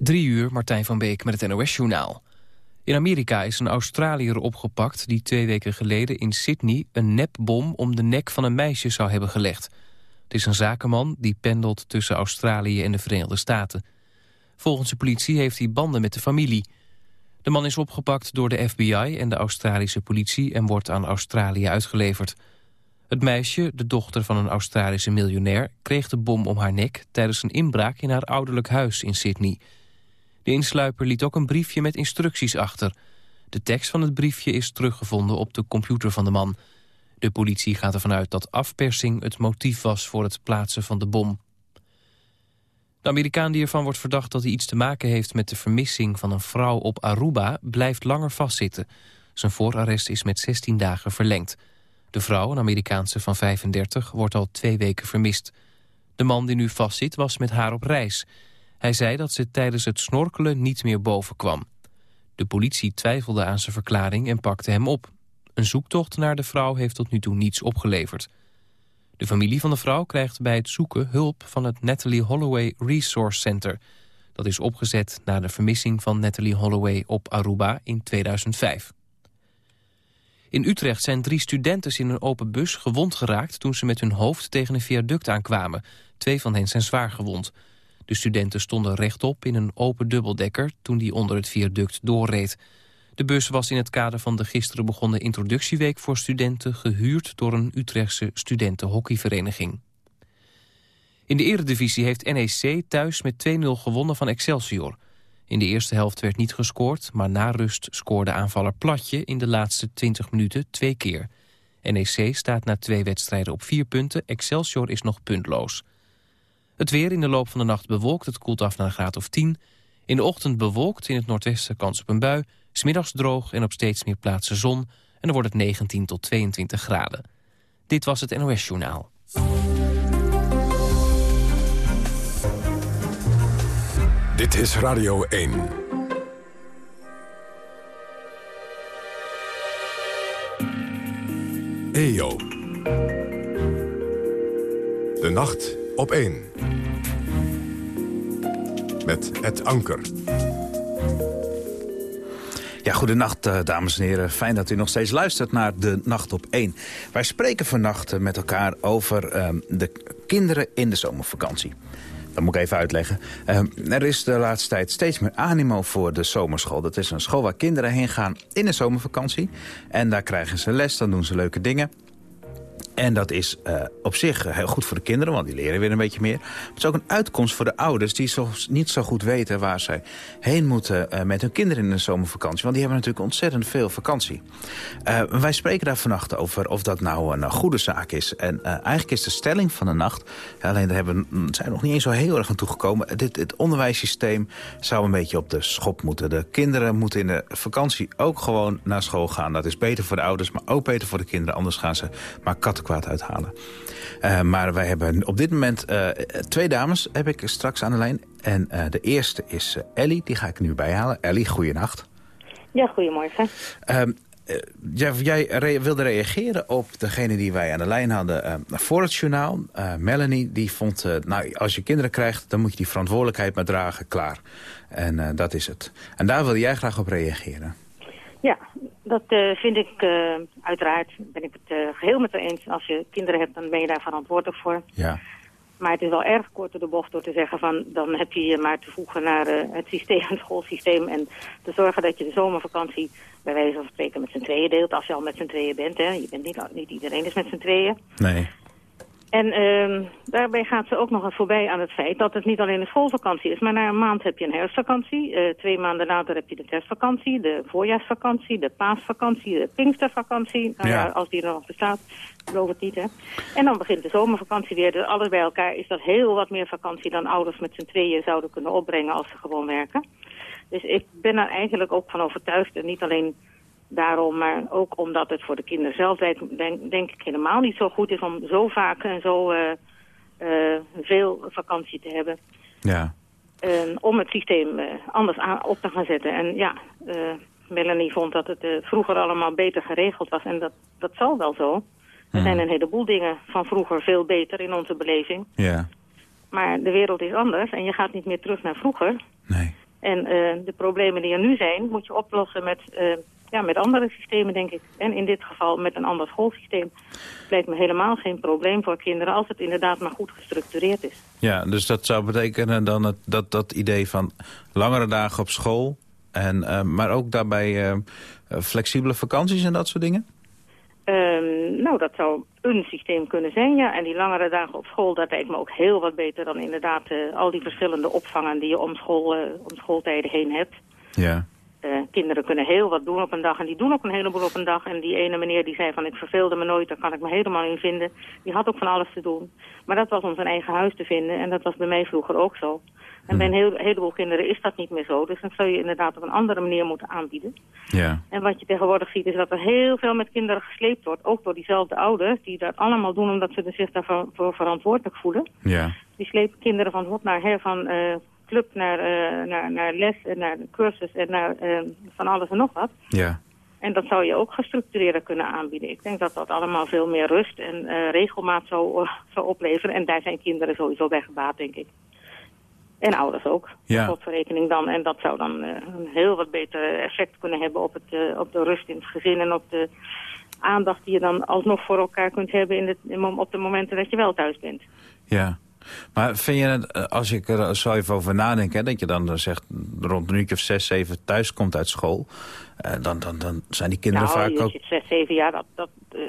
Drie uur, Martijn van Beek met het NOS-journaal. In Amerika is een Australiër opgepakt die twee weken geleden in Sydney... een nepbom om de nek van een meisje zou hebben gelegd. Het is een zakenman die pendelt tussen Australië en de Verenigde Staten. Volgens de politie heeft hij banden met de familie. De man is opgepakt door de FBI en de Australische politie... en wordt aan Australië uitgeleverd. Het meisje, de dochter van een Australische miljonair... kreeg de bom om haar nek tijdens een inbraak in haar ouderlijk huis in Sydney... De insluiper liet ook een briefje met instructies achter. De tekst van het briefje is teruggevonden op de computer van de man. De politie gaat ervan uit dat afpersing het motief was voor het plaatsen van de bom. De Amerikaan die ervan wordt verdacht dat hij iets te maken heeft met de vermissing van een vrouw op Aruba blijft langer vastzitten. Zijn voorarrest is met 16 dagen verlengd. De vrouw, een Amerikaanse van 35, wordt al twee weken vermist. De man die nu vastzit was met haar op reis. Hij zei dat ze tijdens het snorkelen niet meer boven kwam. De politie twijfelde aan zijn verklaring en pakte hem op. Een zoektocht naar de vrouw heeft tot nu toe niets opgeleverd. De familie van de vrouw krijgt bij het zoeken hulp van het Natalie Holloway Resource Center. Dat is opgezet na de vermissing van Natalie Holloway op Aruba in 2005. In Utrecht zijn drie studenten in een open bus gewond geraakt... toen ze met hun hoofd tegen een viaduct aankwamen. Twee van hen zijn zwaar gewond. De studenten stonden rechtop in een open dubbeldekker toen die onder het viaduct doorreed. De bus was in het kader van de gisteren begonnen introductieweek voor studenten gehuurd door een Utrechtse studentenhockeyvereniging. In de eredivisie heeft NEC thuis met 2-0 gewonnen van Excelsior. In de eerste helft werd niet gescoord, maar na rust scoorde aanvaller Platje in de laatste 20 minuten twee keer. NEC staat na twee wedstrijden op vier punten, Excelsior is nog puntloos. Het weer in de loop van de nacht bewolkt, het koelt af naar een graad of 10. In de ochtend bewolkt, in het noordwesten kans op een bui. Smiddags droog en op steeds meer plaatsen zon. En dan wordt het 19 tot 22 graden. Dit was het NOS Journaal. Dit is Radio 1. EO. De nacht op 1. Met het anker. Ja, goedenacht, uh, dames en heren. Fijn dat u nog steeds luistert naar De Nacht op 1. Wij spreken vannacht uh, met elkaar over uh, de kinderen in de zomervakantie. Dat moet ik even uitleggen. Ehm, er is de laatste tijd steeds meer animo voor de zomerschool. Dat is een school waar kinderen heen gaan in de zomervakantie. En daar krijgen ze les, dan doen ze leuke dingen. En dat is uh, op zich heel goed voor de kinderen, want die leren weer een beetje meer. Maar het is ook een uitkomst voor de ouders die zo, niet zo goed weten waar zij heen moeten uh, met hun kinderen in de zomervakantie. Want die hebben natuurlijk ontzettend veel vakantie. Wij spreken daar vannacht over of dat nou een goede zaak is. En eigenlijk is de stelling van de nacht, alleen daar hebben, zijn we nog niet eens zo heel erg aan toegekomen. Dit, het onderwijssysteem zou een beetje op de schop moeten. De kinderen moeten in de vakantie ook gewoon naar school gaan. Dat is beter voor de ouders, maar ook beter voor de kinderen. Anders gaan ze maar katten kwaad uithalen. Uh, maar wij hebben op dit moment uh, twee dames heb ik straks aan de lijn. En uh, de eerste is Ellie, die ga ik nu bijhalen. Ellie, goeienacht. Ja, goedemorgen. Ehm, jij, jij re wilde reageren op degene die wij aan de lijn hadden voor het journaal. Melanie, die vond, nou, als je kinderen krijgt, dan moet je die verantwoordelijkheid maar dragen, klaar. En dat is het. En daar wil jij graag op reageren. Ja, dat uh, vind ik uh, uiteraard, ben ik het uh, geheel met haar eens. Als je kinderen hebt, dan ben je daar verantwoordelijk voor. Ja. Maar het is wel erg kort door de bocht door te zeggen van... dan heb je je maar te voegen naar het systeem, het schoolsysteem... en te zorgen dat je de zomervakantie bij wijze van spreken met z'n tweeën deelt... als je al met z'n tweeën bent, hè. Je bent niet, niet iedereen is met z'n tweeën. Nee. En uh, daarbij gaat ze ook nog eens voorbij aan het feit dat het niet alleen een schoolvakantie is, maar na een maand heb je een herfstvakantie. Uh, twee maanden later heb je de kerstvakantie, de voorjaarsvakantie, de paasvakantie, de pinkstervakantie. Nou ja. ja als die er nog bestaat, geloof het niet hè. En dan begint de zomervakantie weer. Dus alles bij elkaar is dat heel wat meer vakantie dan ouders met z'n tweeën zouden kunnen opbrengen als ze gewoon werken. Dus ik ben er eigenlijk ook van overtuigd en niet alleen daarom, maar ook omdat het voor de kinderen zelf denk, denk ik helemaal niet zo goed is om zo vaak en zo uh, uh, veel vakantie te hebben. Ja. Om het systeem anders aan, op te gaan zetten. En ja, Melanie vond dat het vroeger allemaal beter geregeld was. En dat, dat zal wel zo. Er zijn een heleboel dingen van vroeger veel beter in onze beleving. Ja. Maar de wereld is anders en je gaat niet meer terug naar vroeger. Nee. En de problemen die er nu zijn, moet je oplossen met ja, met andere systemen, denk ik. En in dit geval met een ander schoolsysteem. Lijkt me helemaal geen probleem voor kinderen... als het inderdaad maar goed gestructureerd is. Ja, dus dat zou betekenen dan het, dat, dat idee van langere dagen op school... En, uh, maar ook daarbij uh, flexibele vakanties en dat soort dingen? Um, nou, dat zou een systeem kunnen zijn, ja. En die langere dagen op school, dat lijkt me ook heel wat beter... dan inderdaad uh, al die verschillende opvangen die je om, school, om schooltijden heen hebt. Ja. Uh, kinderen kunnen heel wat doen op een dag en die doen ook een heleboel op een dag. En die ene meneer die zei van ik verveelde me nooit, daar kan ik me helemaal in vinden. Die had ook van alles te doen. Maar dat was om zijn eigen huis te vinden en dat was bij mij vroeger ook zo. En bij een heel, heleboel kinderen is dat niet meer zo. Dus dan zou je inderdaad op een andere manier moeten aanbieden. Ja. En wat je tegenwoordig ziet is dat er heel veel met kinderen gesleept wordt. Ook door diezelfde ouders die dat allemaal doen omdat ze zich daarvoor verantwoordelijk voelen. Ja. Die slepen kinderen van hot naar her van... Uh, club naar, uh, naar, naar les en naar cursus en naar uh, van alles en nog wat. Ja. En dat zou je ook gestructureerd kunnen aanbieden. Ik denk dat dat allemaal veel meer rust en uh, regelmaat zou, zou opleveren. En daar zijn kinderen sowieso bij gebaat, denk ik. En ouders ook, ja. tot verrekening dan. En dat zou dan een heel wat beter effect kunnen hebben op, het, op de rust in het gezin... en op de aandacht die je dan alsnog voor elkaar kunt hebben in de, op de momenten dat je wel thuis bent. Ja. Maar vind je het, als ik er zo even over nadenk... Hè, dat je dan zegt rond een uurtje of zes, zeven thuis komt uit school... Uh, dan, dan, dan zijn die kinderen nou, vaak ook... zes, zeven jaar, dat... dat uh,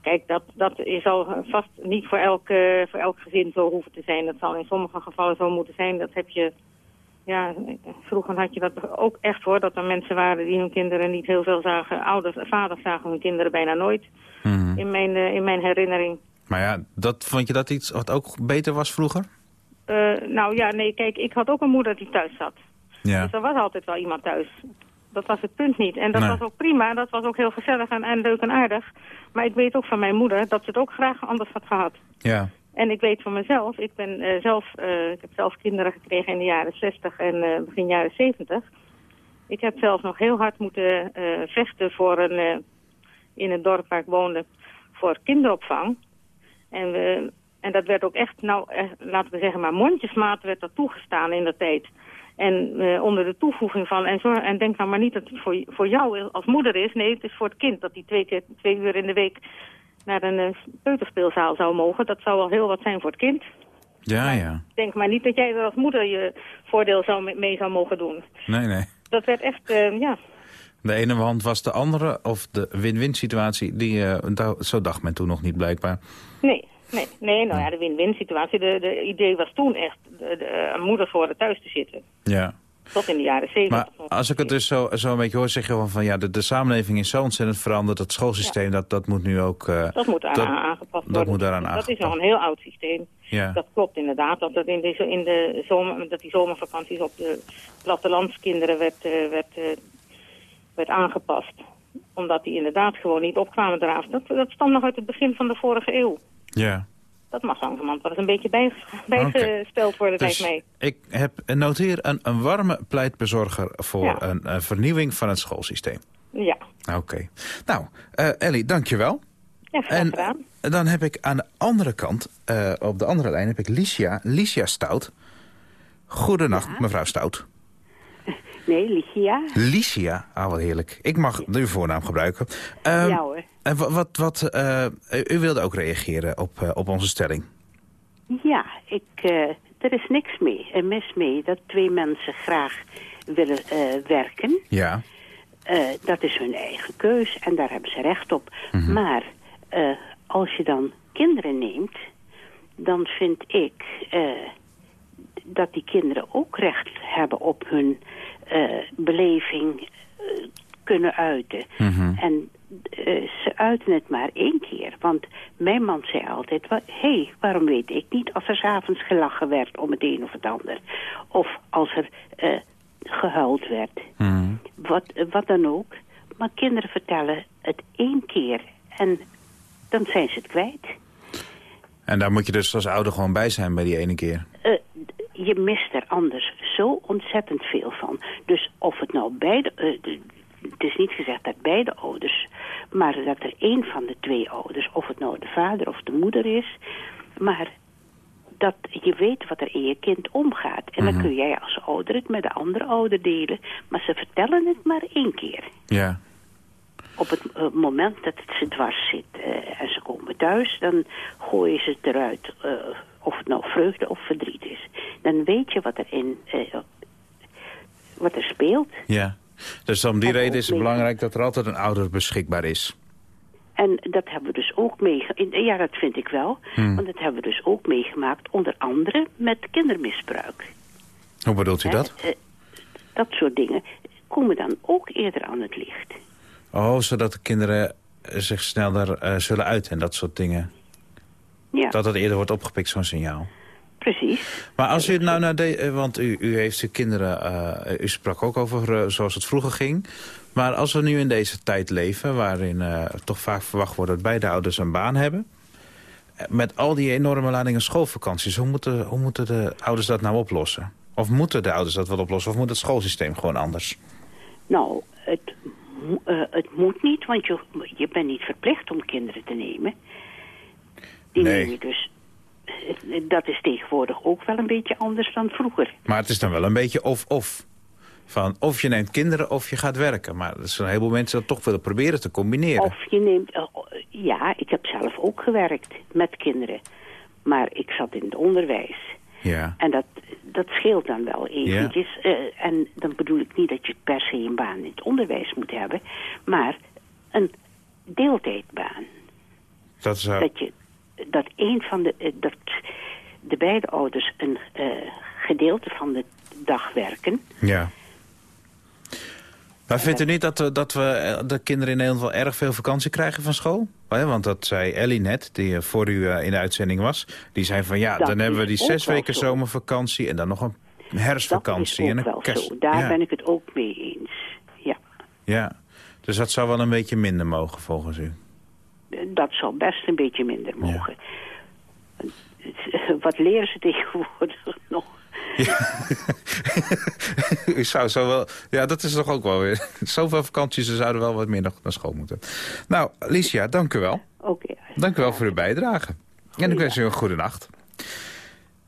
kijk, dat, dat zal vast niet voor elk, uh, voor elk gezin zo hoeven te zijn. Dat zal in sommige gevallen zo moeten zijn. Dat heb je... Ja, vroeger had je dat ook echt voor, dat er mensen waren die hun kinderen niet heel veel zagen. Ouders, vaders zagen hun kinderen bijna nooit, mm -hmm. in, mijn, in mijn herinnering. Maar ja, dat, vond je dat iets wat ook beter was vroeger? Uh, nou ja, nee, kijk, ik had ook een moeder die thuis zat. Ja. Dus er was altijd wel iemand thuis. Dat was het punt niet. En dat Nee. was ook prima, dat was ook heel gezellig en, en leuk en aardig. Maar ik weet ook van mijn moeder dat ze het ook graag anders had gehad. Ja. En ik weet van mezelf, ik, ben, uh, zelf, uh, ik heb zelf kinderen gekregen in de jaren 60 en begin jaren 70. Ik heb zelf nog heel hard moeten vechten voor een, in het dorp waar ik woonde voor kinderopvang. En, we, en dat werd ook echt, nou, laten we zeggen maar mondjesmaat werd dat toegestaan in de tijd. En uh, onder de toevoeging van, en, zorg, en denk nou maar niet dat het voor, voor jou als moeder is. Nee, het is voor het kind dat die twee, keer, twee uur in de week naar een uh, peuterspeelzaal zou mogen. Dat zou wel heel wat zijn voor het kind. Ja, ja. Denk maar niet dat jij er als moeder je voordeel zou mee, mee zou mogen doen. Nee, nee. Dat werd echt, uh, ja... De ene hand was de andere, of de win-win situatie, die, uh, zo dacht men toen nog niet blijkbaar. Nee, nee, nee nou ja, de win-win situatie. De, de idee was toen echt de, de, een moeder voor het thuis te zitten. Ja. Tot in de jaren zeventig. Maar als ik het dus zo, zo een beetje hoor, zeg je van, van ja, de, de samenleving is zo ontzettend veranderd. Het schoolsysteem, ja. dat, dat moet nu ook... Uh, dat moet eraan aangepast worden. Dat moet daaraan dat aangepast. is nog een heel oud systeem. Ja. Dat klopt inderdaad. Dat, dat in de, in de zomer, dat die zomervakanties op de plattelandskinderen werd, uh, werd, uh, werd aangepast. Omdat die inderdaad gewoon niet opkwamen draven. Dat, dat stamt nog uit het begin van de vorige eeuw. Ja. Dat mag langzamerhand wel eens een beetje bij, bijgesteld okay. worden, dus lijkt mij. ik heb, noteer een, een warme pleitbezorger voor ja. een, een, vernieuwing van het schoolsysteem. Ja. Oké. Okay. Nou, uh, Ellie, dankjewel. Ja, graag en dan heb ik aan de andere kant, uh, op de andere lijn, heb ik Licia, Licia Stout. Goedenacht, ja. mevrouw Stout. Nee, Licia. Licia, ah, wat heerlijk. Ik mag uw voornaam gebruiken. Um, ja hoor. En wat, wat, uh, u wilde ook reageren op, uh, op onze stelling. Ja, ik, uh, er is niks mee, er mis mee dat twee mensen graag willen werken. Ja. dat is hun eigen keus en daar hebben ze recht op. Mhm. Mm -hmm. Maar als je dan kinderen neemt, dan vind ik dat die kinderen ook recht hebben op hun beleving kunnen uiten. Mm -hmm. En uh, ze uiten het maar één keer. Want mijn man zei altijd... hé, hey, waarom weet ik niet als er s'avonds gelachen werd om het een of het ander? Of als er uh, gehuild werd. Mm -hmm. wat, wat dan ook. Maar kinderen vertellen het één keer. En dan zijn ze het kwijt. En daar moet je dus als ouder gewoon bij zijn bij die ene keer? Je mist er anders zo ontzettend veel van. Dus of het nou beide... het is niet gezegd dat beide ouders, maar dat er één van de twee ouders, of het nou de vader of de moeder is, maar dat je weet wat er in je kind omgaat. En dan kun jij als ouder het met de andere ouder delen. Maar ze vertellen het maar één keer. Ja. Op het eh, moment dat het ze dwars zit eh, en ze komen thuis... dan gooien ze het eruit, eh, of het nou vreugde of verdriet is. Dan weet je wat er, in, eh, wat er speelt. Ja. Dus om die En reden is het belangrijk dat er altijd een ouder beschikbaar is. En dat hebben we dus ook meegemaakt. Ja, dat vind ik wel. Want dat hebben we dus ook meegemaakt, onder andere met kindermisbruik. Hoe bedoelt u Hè, dat? eh, dat soort dingen komen dan ook eerder aan het licht. Oh, zodat de kinderen zich sneller eh, zullen uiten en dat soort dingen. Ja, Dat het eerder wordt opgepikt, zo'n signaal. precies. Maar als u het nou naar de... eh, Want u, u heeft uw kinderen... eh, u sprak ook over eh, zoals het vroeger ging. Maar als we nu in deze tijd leven... waarin eh, toch vaak verwacht wordt dat beide ouders een baan hebben... met al die enorme ladingen schoolvakanties... hoe moeten, hoe moeten de ouders dat nou oplossen? Of moeten de ouders dat wel oplossen? Of moet het schoolsysteem gewoon anders? Nou, het, het moet niet, want je, je bent niet verplicht om kinderen te nemen. Die Nee. neem je dus... eh, Dat is tegenwoordig ook wel een beetje anders dan vroeger. Maar het is dan wel een beetje of-of. Van of je neemt kinderen of je gaat werken. Maar er zijn een heleboel mensen dat toch willen proberen te combineren. Of je neemt... eh, ja, ik heb zelf ook gewerkt met kinderen. Maar ik zat in het onderwijs. Ja. En dat, dat scheelt dan wel eventjes. Eh, en dan bedoel ik niet dat je per se een baan in het onderwijs moet hebben. Maar een deeltijdbaan. Dat zou... Dat, je, dat, een van de, eh, dat de beide ouders een eh, gedeelte van de dag werken. Ja. Maar vindt u niet dat, we- dat we eh, de kinderen in Nederland wel erg veel vakantie krijgen van school? Want dat zei Ellie net, die eh, voor u eh, in de uitzending was. Die zei van ja, Dat dan hebben we die zes weken zo. zomervakantie... en dan nog een herfstvakantie en een wel kerst. zo. Daar ja. ben ik het ook mee eens. Ja, ja, dus dat zou wel een beetje minder mogen volgens u. dat zou best een beetje minder mogen. Wat leren ze tegenwoordig nog? u zou zo wel... Ja, dat is toch ook wel weer... Zoveel vakanties, ze zouden wel wat meer naar school moeten. Nou, Licia, dank u wel. Oké. Dank u wel voor uw bijdrage. En ik wens u een goede nacht.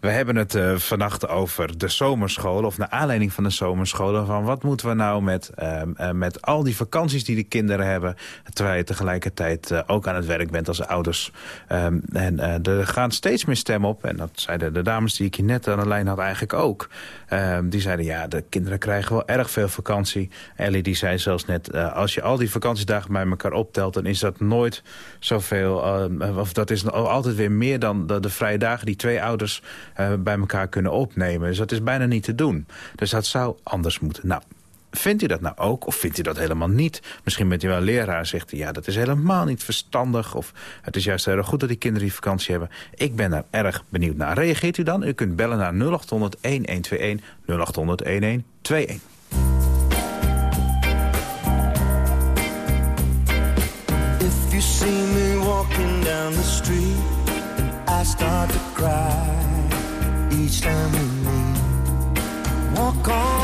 We hebben het eh, vannacht over de zomerscholen, of naar aanleiding van de zomerscholen. Van wat moeten we nou met, ehm, eh, met al die vakanties die de kinderen hebben... terwijl je tegelijkertijd eh, ook aan het werk bent als ouders. Ehm, en er gaan steeds meer stemmen op. En dat zeiden de dames die ik hier net aan de lijn had eigenlijk ook. Ehm, die zeiden, ja, de kinderen krijgen wel erg veel vakantie. Ellie die zei zelfs net, als je al die vakantiedagen bij elkaar optelt... dan is dat nooit zoveel, of dat is altijd weer meer dan de, de vrije dagen... die twee ouders eh, bij elkaar kunnen opnemen. Dus dat is bijna niet te doen. Dus dat zou anders moeten. Nou, vindt u dat nou ook of vindt u dat helemaal niet? Misschien bent u wel leraar zegt u... ja, dat is helemaal niet verstandig... of het is juist heel goed dat die kinderen die vakantie hebben. Ik ben daar erg benieuwd naar. Reageert u dan? U kunt bellen naar 0800-1121, 0800-1121. If you see me walking down the street, I start to cry each time we meet. Walk on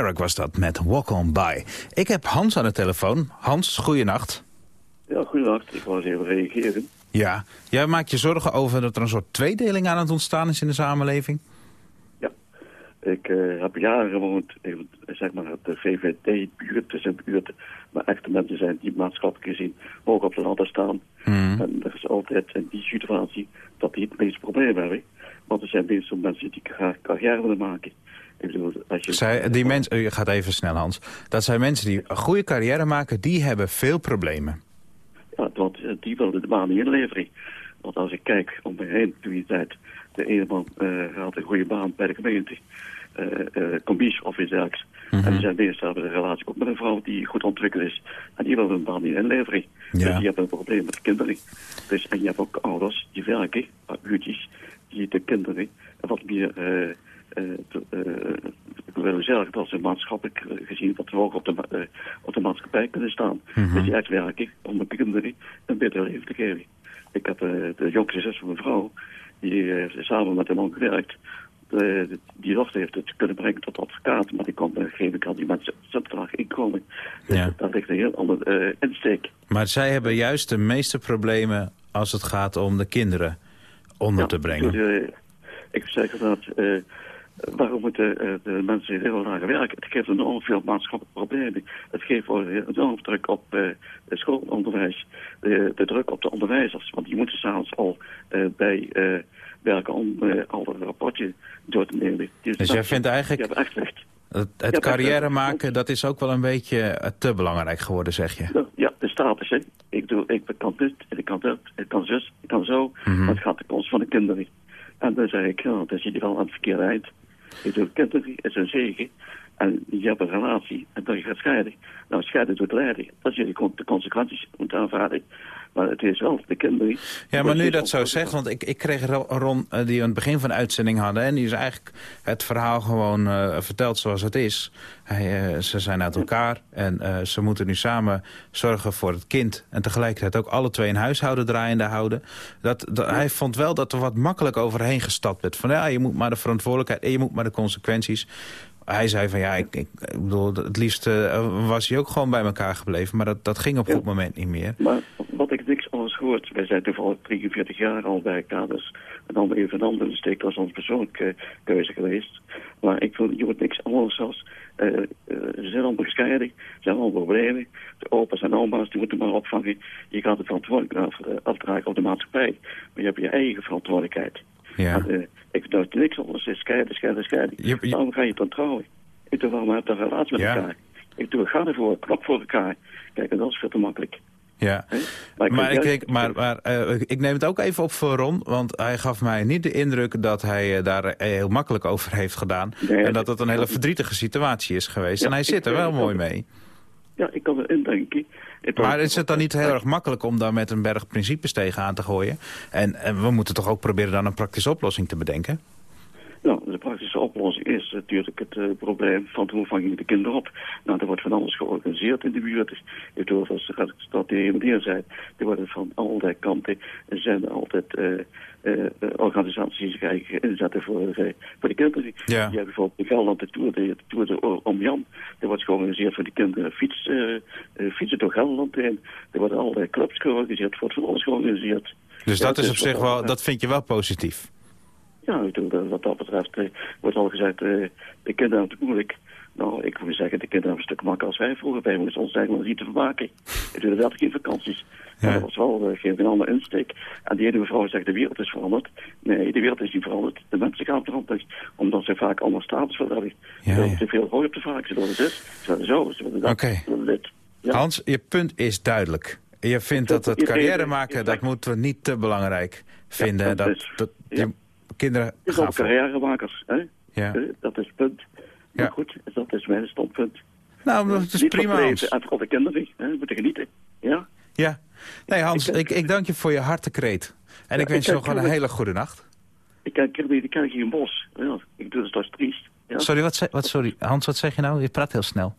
Was dat met Walk On By. Ik heb Hans aan de telefoon. Hans, goeienacht. Ja, goedendag. Ik wou eens even reageren. Ja, jij maakt je zorgen over dat er een soort tweedeling aan het ontstaan is in de samenleving? Ja, ik eh, heb jaren gewoond in zeg maar, de VVD-buurt, dus in buurten waar echte mensen zijn die maatschappelijk gezien hoog op de ladder staan. Mhm. En er is altijd in die situatie dat die het meeste probleem hebben. Want er zijn meestal mensen die graag carrière willen maken. Ik bedoel, als je... Zij, die mensen, je gaat even snel Hans. Dat zijn mensen die een goede carrière maken, die hebben veel problemen. Ja, want eh, die wilden de baan niet inleveren. Want als ik kijk om me heen, toen die tijd, de ene man eh, had een goede baan bij de gemeente, eh, combies of iets dergelijks. En die zijn meestal hebben een relatie ook met een vrouw die goed ontwikkeld is. En die willen een baan niet inleveren. Ja. Dus die hebben een probleem met de kinderen. Dus, en je hebt ook ouders die werken, buurtjes, die de kinderen wat meer eh, eh, eh, willen zorgen dat ze maatschappelijk gezien wat hoger op de, op de maatschappij kunnen staan. Dus die uitwerken om de kinderen een beter leven te geven. Ik heb de jongste zus van mijn vrouw, die heeft samen met een man gewerkt. De, die dochter heeft het kunnen brengen tot advocaat, maar die kon op een gegeven moment die mensen subtraag inkomen. Dus Ja. dat ligt een heel ander insteek. Maar zij hebben juist de meeste problemen als het gaat om de kinderen onder te brengen. dus, ik zeg dat, waarom moeten eh, de mensen heel laag werken? Het geeft enorm veel maatschappelijke problemen. Het geeft ook enorm druk op eh, het schoolonderwijs, de, de druk op de onderwijzers. Want die moeten s'avonds al eh, bij eh, werken om eh, al een rapportje door te nemen. Dus dat- jij vindt eigenlijk- echt recht. Het, het Ja, carrière maken, dat is ook wel een beetje eh, te belangrijk geworden, zeg je. Ja, de status, hè. Ik, doe, ik kan dit, en ik kan dat, ik kan zus, ik kan zo. Het gaat ten koste van de kinderen. En dan zeg ik, ja, dan zit je wel aan het verkeerde eind. Ik doe, is een zegen. En je hebt een relatie en dan je gaat scheiden. Nou, scheiden doet lijden. Dat je de con- de consequenties moet aanvaarden. Maar het is wel de kinderen. Ja, maar nu dat zo zegt, want ik, ik kreeg Ro- Ron, eh, die aan het begin van de uitzending hadden... en die is eigenlijk het verhaal gewoon eh, verteld zoals het is. Hij, eh, ze zijn uit elkaar en ze moeten nu samen zorgen voor het kind... en tegelijkertijd ook alle twee een huishouden draaiende houden. Dat, dat, hij vond wel dat er wat makkelijk overheen gestapt werd. Van ja, je moet maar de verantwoordelijkheid en je moet maar de consequenties... Hij zei van ja, ik, ik, ik bedoel, het liefst eh, was hij ook gewoon bij elkaar gebleven. Maar dat, dat ging op Ja. dat moment niet meer. Maar wat ik niks anders gehoord, wij zijn toevallig 43 jaar al bij elkaar, dus en dan even een andere steek, is onze persoonlijke keuze geweest. Maar ik wil, je wordt niks anders als, eh, eh, ze zijn allemaal gescheiden, ze zijn allemaal problemen. De opa's en oma's, die moeten maar opvangen. Je gaat de verantwoordelijkheid af, eh, afdragen op de maatschappij, maar je hebt je eigen verantwoordelijkheid. Ja. Eh, ik dat niks anders is scheiden, scheiden, scheiden. Je- ga je dan trouwen? Ik doe waarom heb je een relatie met Ja. elkaar? Ik doe, ga ervoor, knap voor elkaar. Kijk, en dat is veel te makkelijk. Ja, maar, ik, denk, maar, maar eh, ik neem het ook even op voor Ron, want hij gaf mij niet de indruk dat hij eh, daar heel makkelijk over heeft gedaan. Nee, en dat het een hele verdrietige situatie is geweest. Ja, en hij zit er wel mooi mee. Ja, ik kan erin denken. Maar is het dan niet heel erg makkelijk om daar met een berg principes tegenaan te gooien? En, en we moeten toch ook proberen dan een praktische oplossing te bedenken? Nou, de praktische oplossing is natuurlijk het eh, probleem van hoe vang je de kinderen op. Nou, er wordt van alles georganiseerd in de buurt. Dus je doet als de heer meneer zei, er worden van allerlei kanten er zijn er altijd eh, eh, organisaties die inzetten voor, voor de kinderen. Ja. Je hebt bijvoorbeeld in Gelderland de Tour, de, de Tour de Om Jan. Er wordt georganiseerd voor de kinderen fiets, fietsen door Gelderland heen. Er worden allerlei clubs georganiseerd, er wordt van alles georganiseerd. Dus Ja, dat is op zich wel, dat vind je wel positief. Ja, ik bedoel, wat dat betreft eh, wordt al gezegd, eh, de kinderen hebben het moeilijk. Nou, ik moet zeggen, de kinderen hebben een stuk makkelijker als wij vroeger. Wij moesten ons eigenlijk niet te vermaken. Ik doe dat geen vakanties. Ja. Maar dat was wel, uh, geef een andere insteek. En die ene mevrouw zegt, de wereld is veranderd. Nee, de wereld is niet veranderd. De mensen gaan veranderen. Omdat ze vaak allemaal status willen hebben. Ja, Ze ja. te veel rooi op de vaak. Ze willen dit, ze willen zo, ze willen dat, ze willen dit. Ja. Hans, je punt is duidelijk. Je vindt dat het carrière maken, dat moeten we niet te belangrijk vinden. dat dat. Kinderen Het is ook carrièremakers. Hè? Ja. Eh, Dat is het punt. Maar Ja. goed, dat is mijn standpunt. Nou, dat is Niet prima, Hans. En vooral de kinderen, hè, moeten genieten. Ja? Ja. Nee, Hans, Ik- ik, ik dank je voor je hartekreet. En Ja, ik wens ik- je nog wel een hele goede nacht. Ik ken kinderen die ik hier in bos. Ja, ik doe het als triest. Ja? Sorry, wat, zei- wat, sorry, Hans, wat zeg je nou? Je praat heel snel.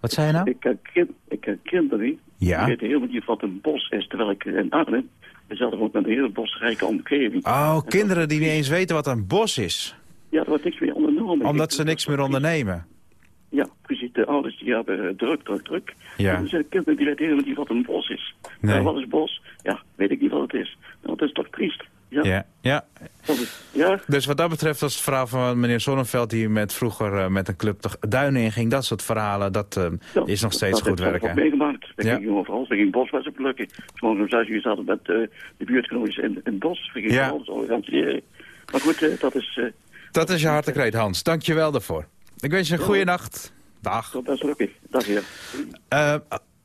Wat zei je nou? Ik ken, kind, ik ken kinderen Ja. die weten helemaal niet wat een bos is. Terwijl ik in Arnhem dezelfde wordt met een hele bosrijke omgeving. Oh, kinderen die niet eens weten wat een bos is. Ja, er wordt niks meer onder enorm. Omdat ze niks meer ondernemen. Ja, precies. De ouders die hebben eh, druk, druk, druk. Ja. En zijn kinderen die weten helemaal niet wat een bos is. Nee. Ja, wat is bos? Ja, weet ik niet wat het is. Nou, dat is toch triest? Ja. Ja, ja. Dat ja, Dus wat dat betreft, dat is het verhaal van meneer Zonneveld... die met vroeger eh, met een club de duinen inging. Dat soort verhalen, dat ja, is nog steeds dat goed heb ik werken. ook meegemaakt. We Ja. gingen overal. We gingen boswessen plukken. Gewoon om zes uur zaten met eh, de buurtgenootjes in, in het bos. We gingen Ja. alles organiseren. Maar goed, dat is... Dat is je hartekreet, Hans. Dank je wel daarvoor. Ik wens je een goede nacht. Dag. dat best gelukkig. Dag, heer.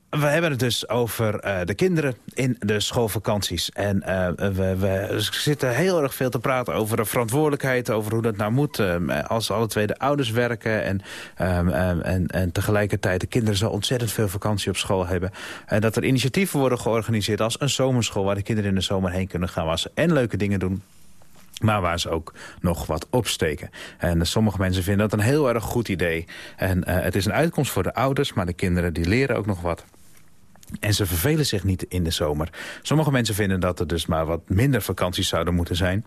Eh, we hebben het dus over eh, de kinderen in de schoolvakanties. En eh, we, we zitten heel erg veel te praten over de verantwoordelijkheid... over hoe dat nou moet eh, als alle twee de ouders werken... En, ehm, ehm, en, en tegelijkertijd de kinderen zo ontzettend veel vakantie op school hebben. En dat er initiatieven worden georganiseerd als een zomerschool... waar de kinderen in de zomer heen kunnen gaan... ze en leuke dingen doen maar waar ze ook nog wat opsteken. En sommige mensen vinden dat een heel erg goed idee. En eh, het is een uitkomst voor de ouders, maar de kinderen die leren ook nog wat. En ze vervelen zich niet in de zomer. Sommige mensen vinden dat er dus maar wat minder vakanties zouden moeten zijn.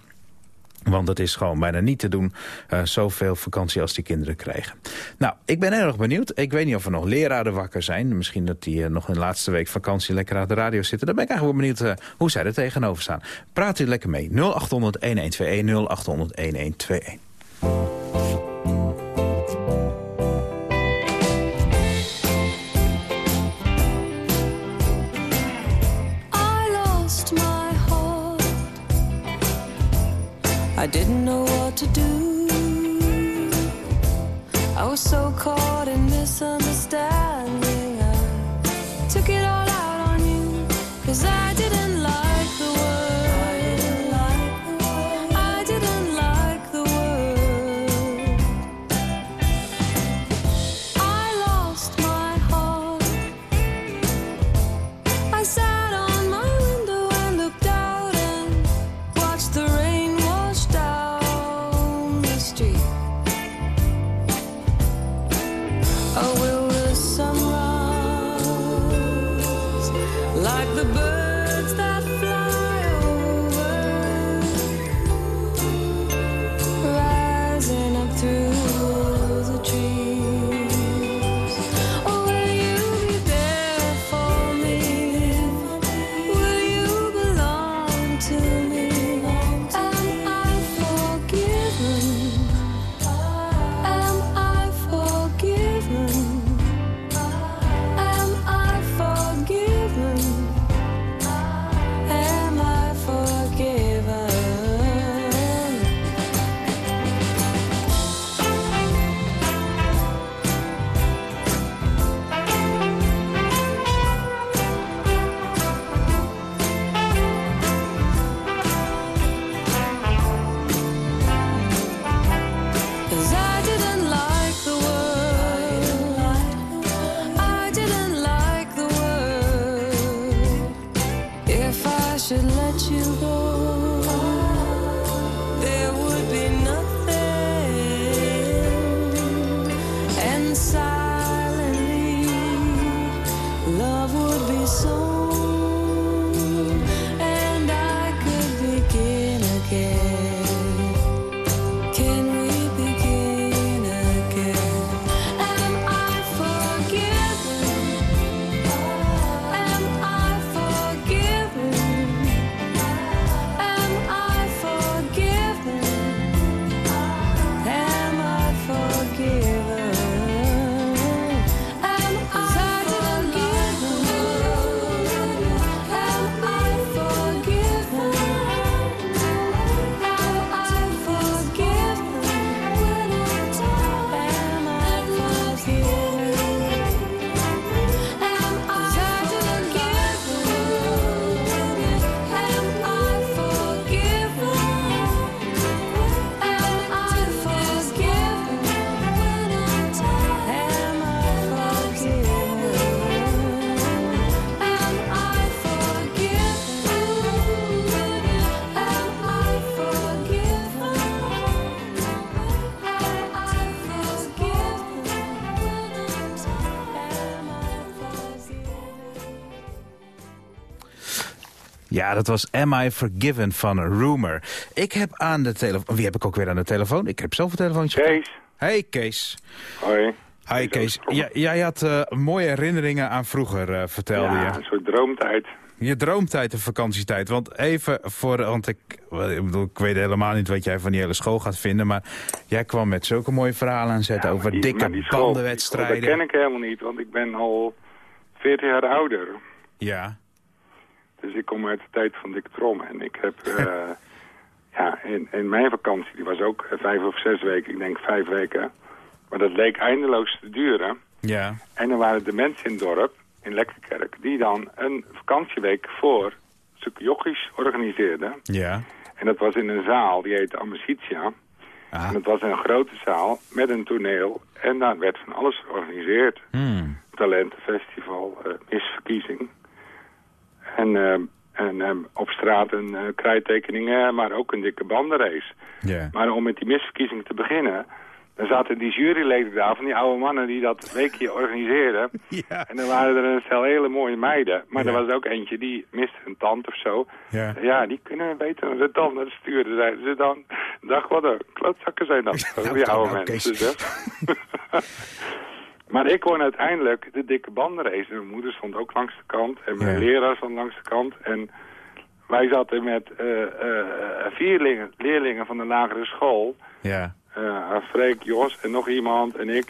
Want het is gewoon bijna niet te doen, eh, zoveel vakantie als die kinderen krijgen. Nou, ik ben erg benieuwd. Ik weet niet of er nog leraren wakker zijn. Misschien dat die eh, nog in de laatste week vakantie lekker aan de radio zitten. Dan ben ik eigenlijk wel benieuwd eh, hoe zij er tegenover staan. Praat u lekker mee. 0800-1121, 0800-1121. I didn't know what to do. I was so caught in misunderstanding. I took it all out on you. Cause I didn't should let you go. Ja, dat was Am I Forgiven van Rumor. Ik heb aan de telefoon... Wie heb ik ook weer aan de telefoon? Ik heb zelf een telefoontje. Kees. Hey Kees. Hoi. Hi Kees. Ja, jij had eh, mooie herinneringen aan vroeger, eh, vertelde Ja, je. een soort droomtijd. Je droomtijd en vakantietijd. Want even voor... Want ik, ik, bedoel, ik weet helemaal niet wat jij van die hele school gaat vinden. Maar jij kwam met zulke mooie verhalen aan zetten Ja, over die- dikke school- die school, bandenwedstrijden. Dat ken ik helemaal niet, want ik ben al 40 jaar ouder. Ja. Dus ik kom uit de tijd van Dick Trom. En ik heb... eh, ja, in, in mijn vakantie, die was ook eh, vijf of zes weken. Ik denk vijf weken. Maar dat leek eindeloos te duren. Ja. En dan waren de mensen in het dorp, in Lekkerkerk... die dan een vakantieweek voor jochies organiseerden. Ja. En dat was in een zaal, die heette Amicitia. Ah. En het was een grote zaal met een toneel. En daar werd van alles georganiseerd. Hmm. Talentenfestival, eh misverkiezing. En, eh, en eh, op straat een eh, krijttekeningen, maar ook een dikke bandenrace. Maar om met die misverkiezing te beginnen... dan zaten die juryleden daar van die oude mannen die dat weekje organiseerden. Ja. En dan waren er een stel hele mooie meiden. Maar Ja. er was ook eentje die miste een tand of zo. Ja. Ja, die kunnen beter dan de tanden sturen, zeiden ze dan. Dag, wat een klootzakken zijn dat. nou, die dan oude nou, mensen. maar ik won uiteindelijk de dikke bandenrace. Mijn moeder stond ook langs de kant. En mijn Ja. leraar stond langs de kant. En wij zaten met eh, eh, vier leerlingen, van de lagere school. Ja. Eh Freek, Jos en nog iemand en ik.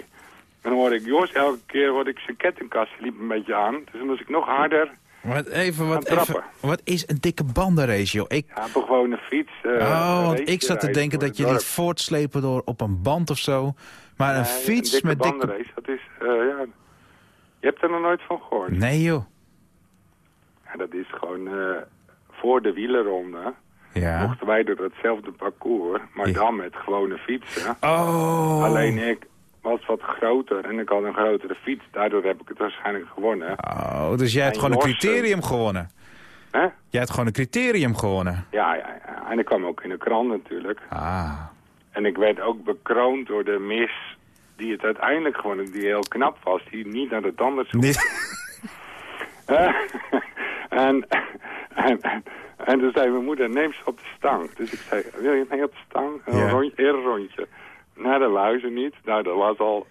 En dan hoorde ik Jos elke keer, hoorde ik zijn kettingkast liep een beetje aan. Dus dan moest ik nog harder. Wat, even, wat, Gaan even, trappen. wat is een dikke bandenrace, joh? Ik, Ja, toch gewoon een fiets. eh, oh, want ik zat te denken dat je liet voortslepen door op een band of zo. Maar een fiets dikke met dikke... bandenrace, dat is, eh, ja... Je hebt er nog nooit van gehoord. Nee, joh. Ja, dat is gewoon eh, voor de wielerronde. Ja. Mochten wij door datzelfde parcours, maar Ja. dan met gewone fietsen. Oh. Alleen ik was wat groter en ik had een grotere fiets. Daardoor heb ik het waarschijnlijk gewonnen. Oh, dus jij hebt En gewoon een criterium gewonnen. Hè? Jij hebt gewoon een criterium gewonnen. Ja, ja, ja. En ik kwam ook in de krant natuurlijk. Ah. En ik werd ook bekroond door de mis die het uiteindelijk gewoon, die heel knap was, die niet naar de tandarts. Niet... Eh, en, en, en, en toen zei mijn moeder, neem ze op de stang. Dus ik zei, wil je mee op de stang? En Ja. Een rondje, eer een rondje. Dat wou ze niet. Nou, dat was al...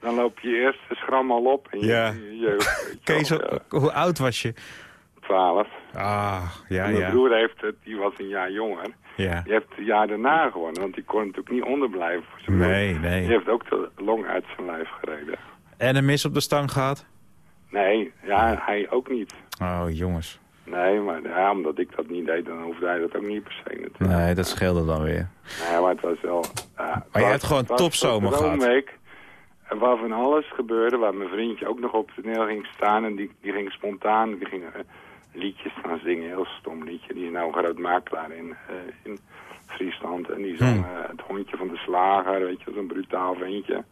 Dan loop je eerst de schram al op. En je, Ja. je, Kees, ja, hoe oud was je? 12. Ah, ja, En mijn ja. broer heeft het, die was een jaar jonger. Ja. Die heeft het jaar daarna gewonnen, want die kon natuurlijk niet onderblijven voor zijn broer. Nee, Die nee. heeft ook de long uit zijn lijf gereden. En een mis op de stang gehad? Nee, ja, hij ook niet. Oh, jongens. Nee, maar ja, omdat ik dat niet deed, dan hoefde hij dat ook niet per se natuurlijk. Nee, dat scheelde dan weer. Nee, maar het was wel... ja, het je hebt gewoon topzomer gehad. droomweek Waar van alles gebeurde, waar mijn vriendje ook nog op het toneel ging staan. En die, die ging spontaan, die ging eh, liedjes gaan zingen. Heel stom liedje. Die is nou een groot makelaar in, eh, in Friesland. En die zong Hmm. eh, het hondje van de slager, weet je, zo'n brutaal ventje.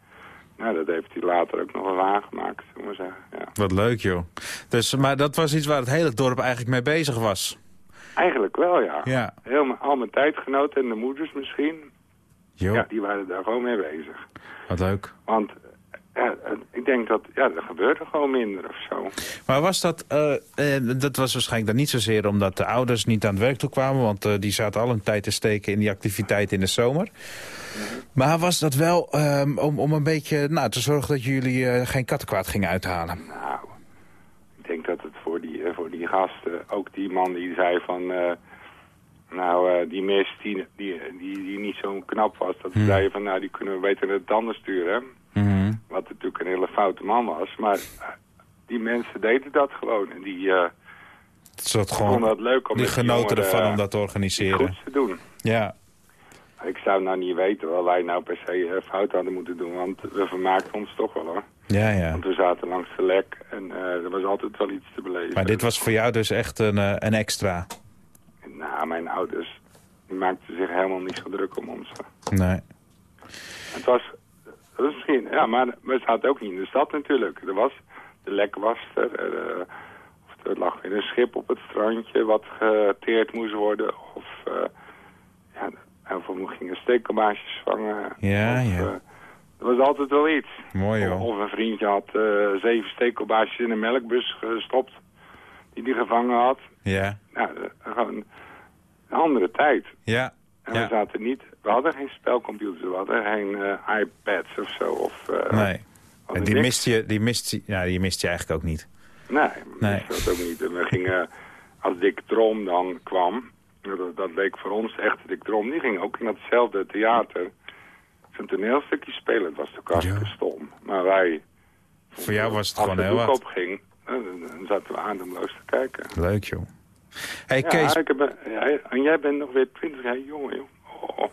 Nou, dat heeft hij later ook nog wel aangemaakt, zullen we zeggen. Ja. Wat leuk, joh. Dus, maar dat was iets waar het hele dorp eigenlijk mee bezig was. Eigenlijk wel, ja. Ja. Heel, mijn- al mijn tijdgenoten en de moeders misschien. Joh, Ja, die waren daar gewoon mee bezig. wat leuk. Want ja, ik denk dat, ja, er gebeurde gewoon minder of zo. Maar was dat, eh, eh, dat was waarschijnlijk dan niet zozeer omdat de ouders niet aan het werk toe kwamen, want eh, die zaten al een tijd te steken in die activiteiten in de zomer. Maar was dat wel ehm, om, om een beetje nou, te zorgen dat jullie geen kattenkwaad gingen uithalen? Nou, ik denk dat het voor die, voor die gasten, ook die man die zei van... nou, die mis die, die, die, die niet zo knap was, dat Hmm. zeiden van... nou, die kunnen we beter naar de tanden sturen. Wat natuurlijk een hele foute man was. Maar eh, die mensen deden dat gewoon. En die eh Het dat gewoon, het leuk om die genoten ervan eh, om dat te organiseren. goeds te doen. Ja, Ik zou nou niet weten wat wij nou per se eh, fout hadden moeten doen. Want we vermaakten ons toch wel hoor. ja, ja. Want we zaten langs de lek en eh, er was altijd wel iets te beleven. Maar dit was voor jou dus echt een, eh, een extra. Nou, mijn ouders die maakten zich helemaal niet zo druk om ons. Nee. Het was, het was misschien, ja, maar we zaten ook niet in de stad natuurlijk. Er was, de lek was er, er, eh, of er lag weer een schip op het strandje wat geteerd moest worden. Of, eh ja, heel veel gingen stekelbaasjes vangen. Ja, of, ja. eh, er was altijd wel iets. Mooi joh. Of een vriendje had zeven stekelbaasjes in een melkbus gestopt. Die die gevangen had. Ja. eh, gewoon een andere tijd. Ja, En Ja. we zaten niet, we hadden geen spelcomputers, we hadden geen eh, iPads of zo. Of, eh, nee. En die niks. mist, je, die, mist, je- ja, die mist je eigenlijk ook niet. Nee, Nee. dat ook niet. En we gingen, als Dick Drom dan kwam, dat, dat leek voor ons echt Dick Drom, die ging ook in datzelfde theater zijn toneelstukje spelen. Het was natuurlijk hartstikke stom. Maar wij, Voor jou was het als gewoon heel wat. opging, dan, dan zaten we ademloos te kijken. Leuk, joh. hey, ja, Kees, ja, en jij bent nog weer 20 jaar jonger, joh.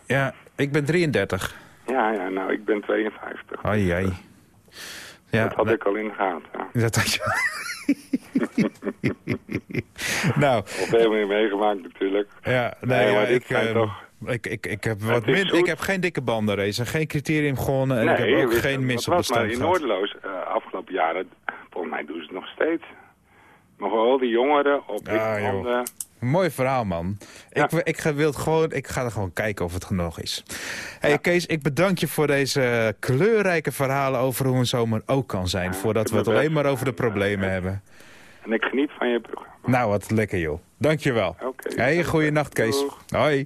Ja, ik ben 33. ja, ja, nou, ik ben 52. Ai, ai. Ja, dat had ik al in de gaten. ja. dat had je... nou, Al veel meer meegemaakt natuurlijk. ja, nee, maar ik, ehm, toch- ik, ik, ik, heb wat min, ik heb geen dikke bandenrace en geen criterium gewonnen. En ik heb ook geen mis op de was maar stand in. Noordeloos uh, afgelopen jaren, volgens mij doen ze het nog steeds. Maar al die jongeren op Ah, dikke joh. banden. Mooi verhaal, man. Ja. Ik, ik, ga, wil gewoon, ik ga er gewoon kijken of het genoeg is. hey, Kees, ik bedank je voor deze kleurrijke verhalen over hoe een zomer ook kan zijn. voordat we het alleen maar over de problemen hebben. En ik geniet van je programma. Nou, wat lekker, joh. Dank je wel. Oké. Hey, goeie nacht, Kees. Doeg. Hoi.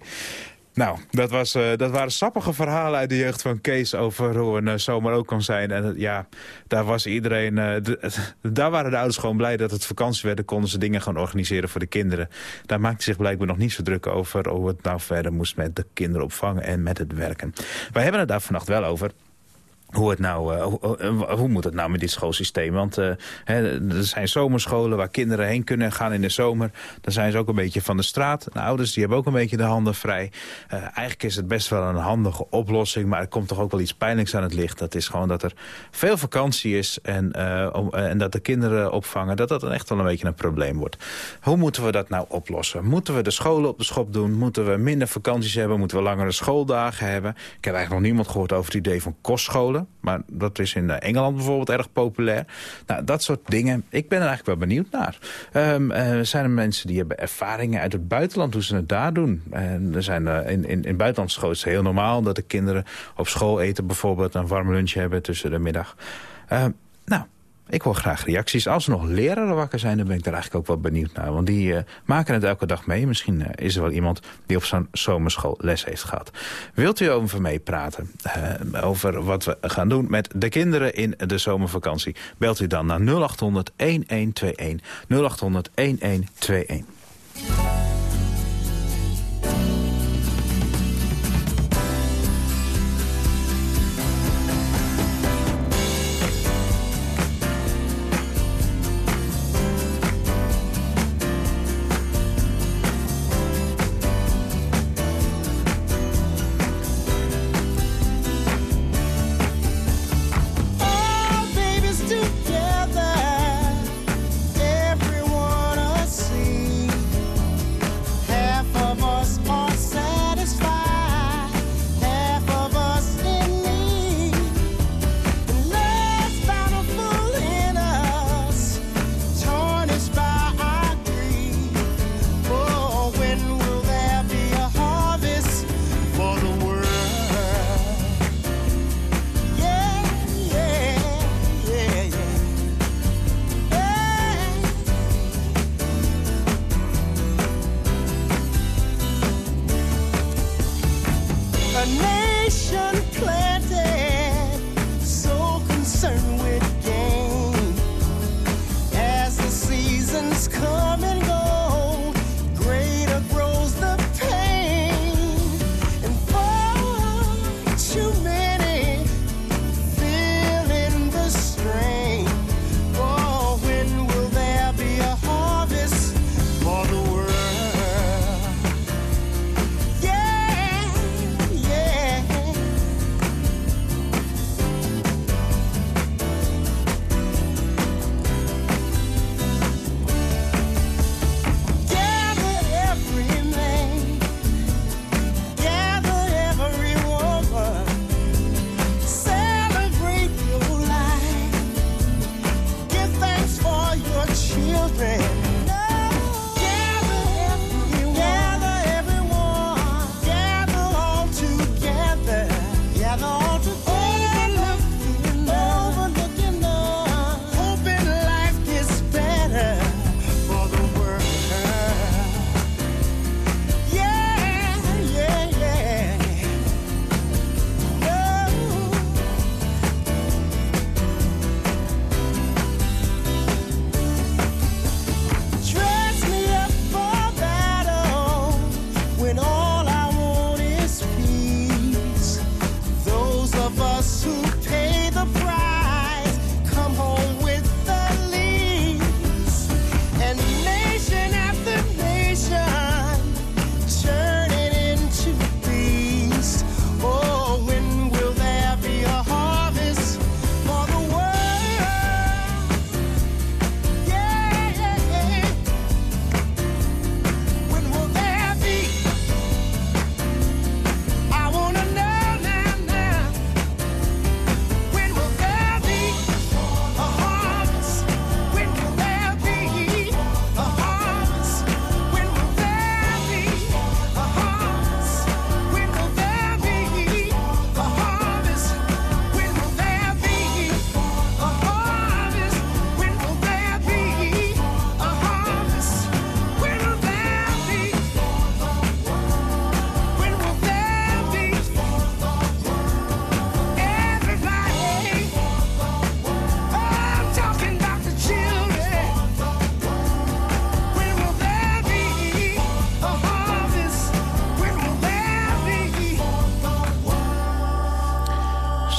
Nou, dat, was, eh, dat waren sappige verhalen uit de jeugd van Kees... over hoe een eh, zomer ook kan zijn. En eh, ja, daar was iedereen... de- daar waren de ouders gewoon blij dat het vakantie werd. Dan konden ze dingen gaan organiseren voor de kinderen. Daar maakte zich blijkbaar nog niet zo druk over... hoe het nou verder moest met de kinderopvang en met het werken. Wij hebben het daar vannacht wel over... Hoe, het nou, eh, hoe, eh, hoe moet het nou met dit schoolsysteem? Want eh, er zijn zomerscholen waar kinderen heen kunnen gaan in de zomer. Dan zijn ze ook een beetje van de straat. De ouders die hebben ook een beetje de handen vrij. Eh, eigenlijk is het best wel een handige oplossing. Maar er komt toch ook wel iets pijnlijks aan het licht. Dat is gewoon dat er veel vakantie is. En, eh, om, eh, en dat de kinderen opvangen. Dat dat dan echt wel een beetje een probleem wordt. Hoe moeten we dat nou oplossen? Moeten we de scholen op de schop doen? Moeten we minder vakanties hebben? Moeten we langere schooldagen hebben? Ik heb eigenlijk nog niemand gehoord over het idee van kostscholen. Maar dat is in eh, Engeland bijvoorbeeld erg populair. Nou, dat soort dingen. Ik ben er eigenlijk wel benieuwd naar. Eh, zijn er mensen die hebben ervaringen uit het buitenland, hoe ze het daar doen? En er zijn eh, in, in, in is heel normaal dat de kinderen op school eten bijvoorbeeld een warm lunch hebben tussen de middag. Ehm, nou, ik hoor graag reacties. Als er nog leraren wakker zijn, dan ben ik daar eigenlijk ook wel benieuwd naar. Want die eh, maken het elke dag mee. Misschien eh, is er wel iemand die op zo'n zomerschool les heeft gehad. Wilt u over meepraten? eh, over wat we gaan doen met de kinderen in de zomervakantie? Belt u dan naar 0800 1121. 0800 1121.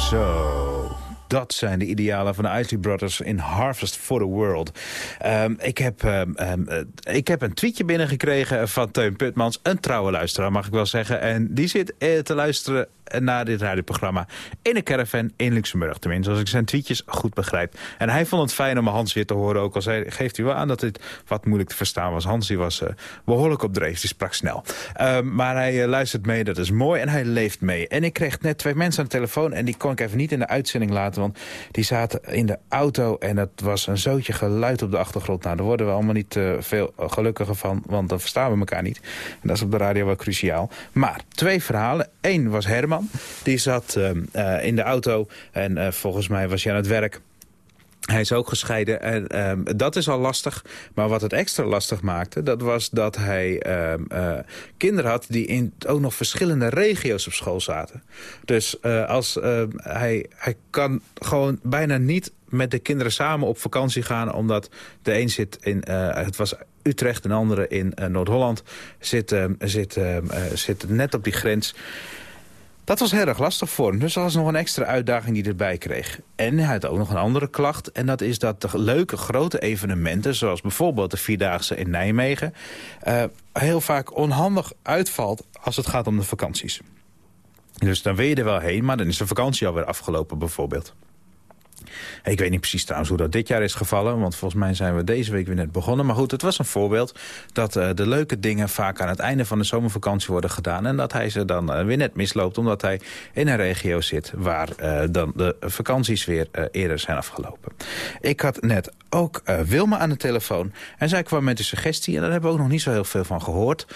Zo, dat zijn de idealen van de Isley Brothers in Harvest for the World. Ehm, ik, heb, ehm, ehm, eh, ik heb een tweetje binnengekregen van Teun Putmans. Een trouwe luisteraar, mag ik wel zeggen. En die zit eh, te luisteren naar dit radioprogramma in een caravan in Luxemburg. Tenminste, als ik zijn tweetjes goed begrijp. En hij vond het fijn om Hans weer te horen. Ook al zei, geeft hij wel aan dat dit wat moeilijk te verstaan was. Hans die was eh, behoorlijk op dreef, die sprak snel. Ehm, maar hij eh, luistert mee, dat is mooi. En hij leeft mee. En ik kreeg net twee mensen aan de telefoon. En die kon ik even niet in de uitzending laten. Want die zaten in de auto. En dat was een zootje geluid op de achtergrond. Nou, daar worden we allemaal niet uh, veel gelukkiger van. Want dan verstaan we elkaar niet. En dat is op de radio wel cruciaal. Maar twee verhalen. Eén was Herman. Die zat uh, in de auto en uh, volgens mij was hij aan het werk. Hij is ook gescheiden en um, dat is al lastig. Maar wat het extra lastig maakte, dat was dat hij uh, kinderen had... die in ook nog verschillende regio's op school zaten. Dus als, uh, hij, hij kan gewoon bijna niet met de kinderen samen op vakantie gaan... omdat de een zit in... het was Utrecht, en de andere in Noord-Holland... Zit, zit, zit net op die grens... Dat was erg lastig voor hem. Dus dat was nog een extra uitdaging die hij erbij kreeg. En hij had ook nog een andere klacht. En dat is dat de leuke grote evenementen... zoals bijvoorbeeld de Vierdaagse in Nijmegen... Uh, heel vaak onhandig uitvalt als het gaat om de vakanties. Dus dan wil je er wel heen, maar dan is de vakantie alweer afgelopen bijvoorbeeld. Ik weet niet precies trouwens hoe dat dit jaar is gevallen... want volgens mij zijn we deze week weer net begonnen. Maar goed, het was een voorbeeld dat uh, de leuke dingen... vaak aan het einde van de zomervakantie worden gedaan... en dat hij ze dan uh, weer net misloopt... omdat hij in een regio zit waar uh, dan de vakanties weer eerder zijn afgelopen. Ik had net ook Wilma aan de telefoon en zij kwam met een suggestie... en daar hebben we ook nog niet zo heel veel van gehoord...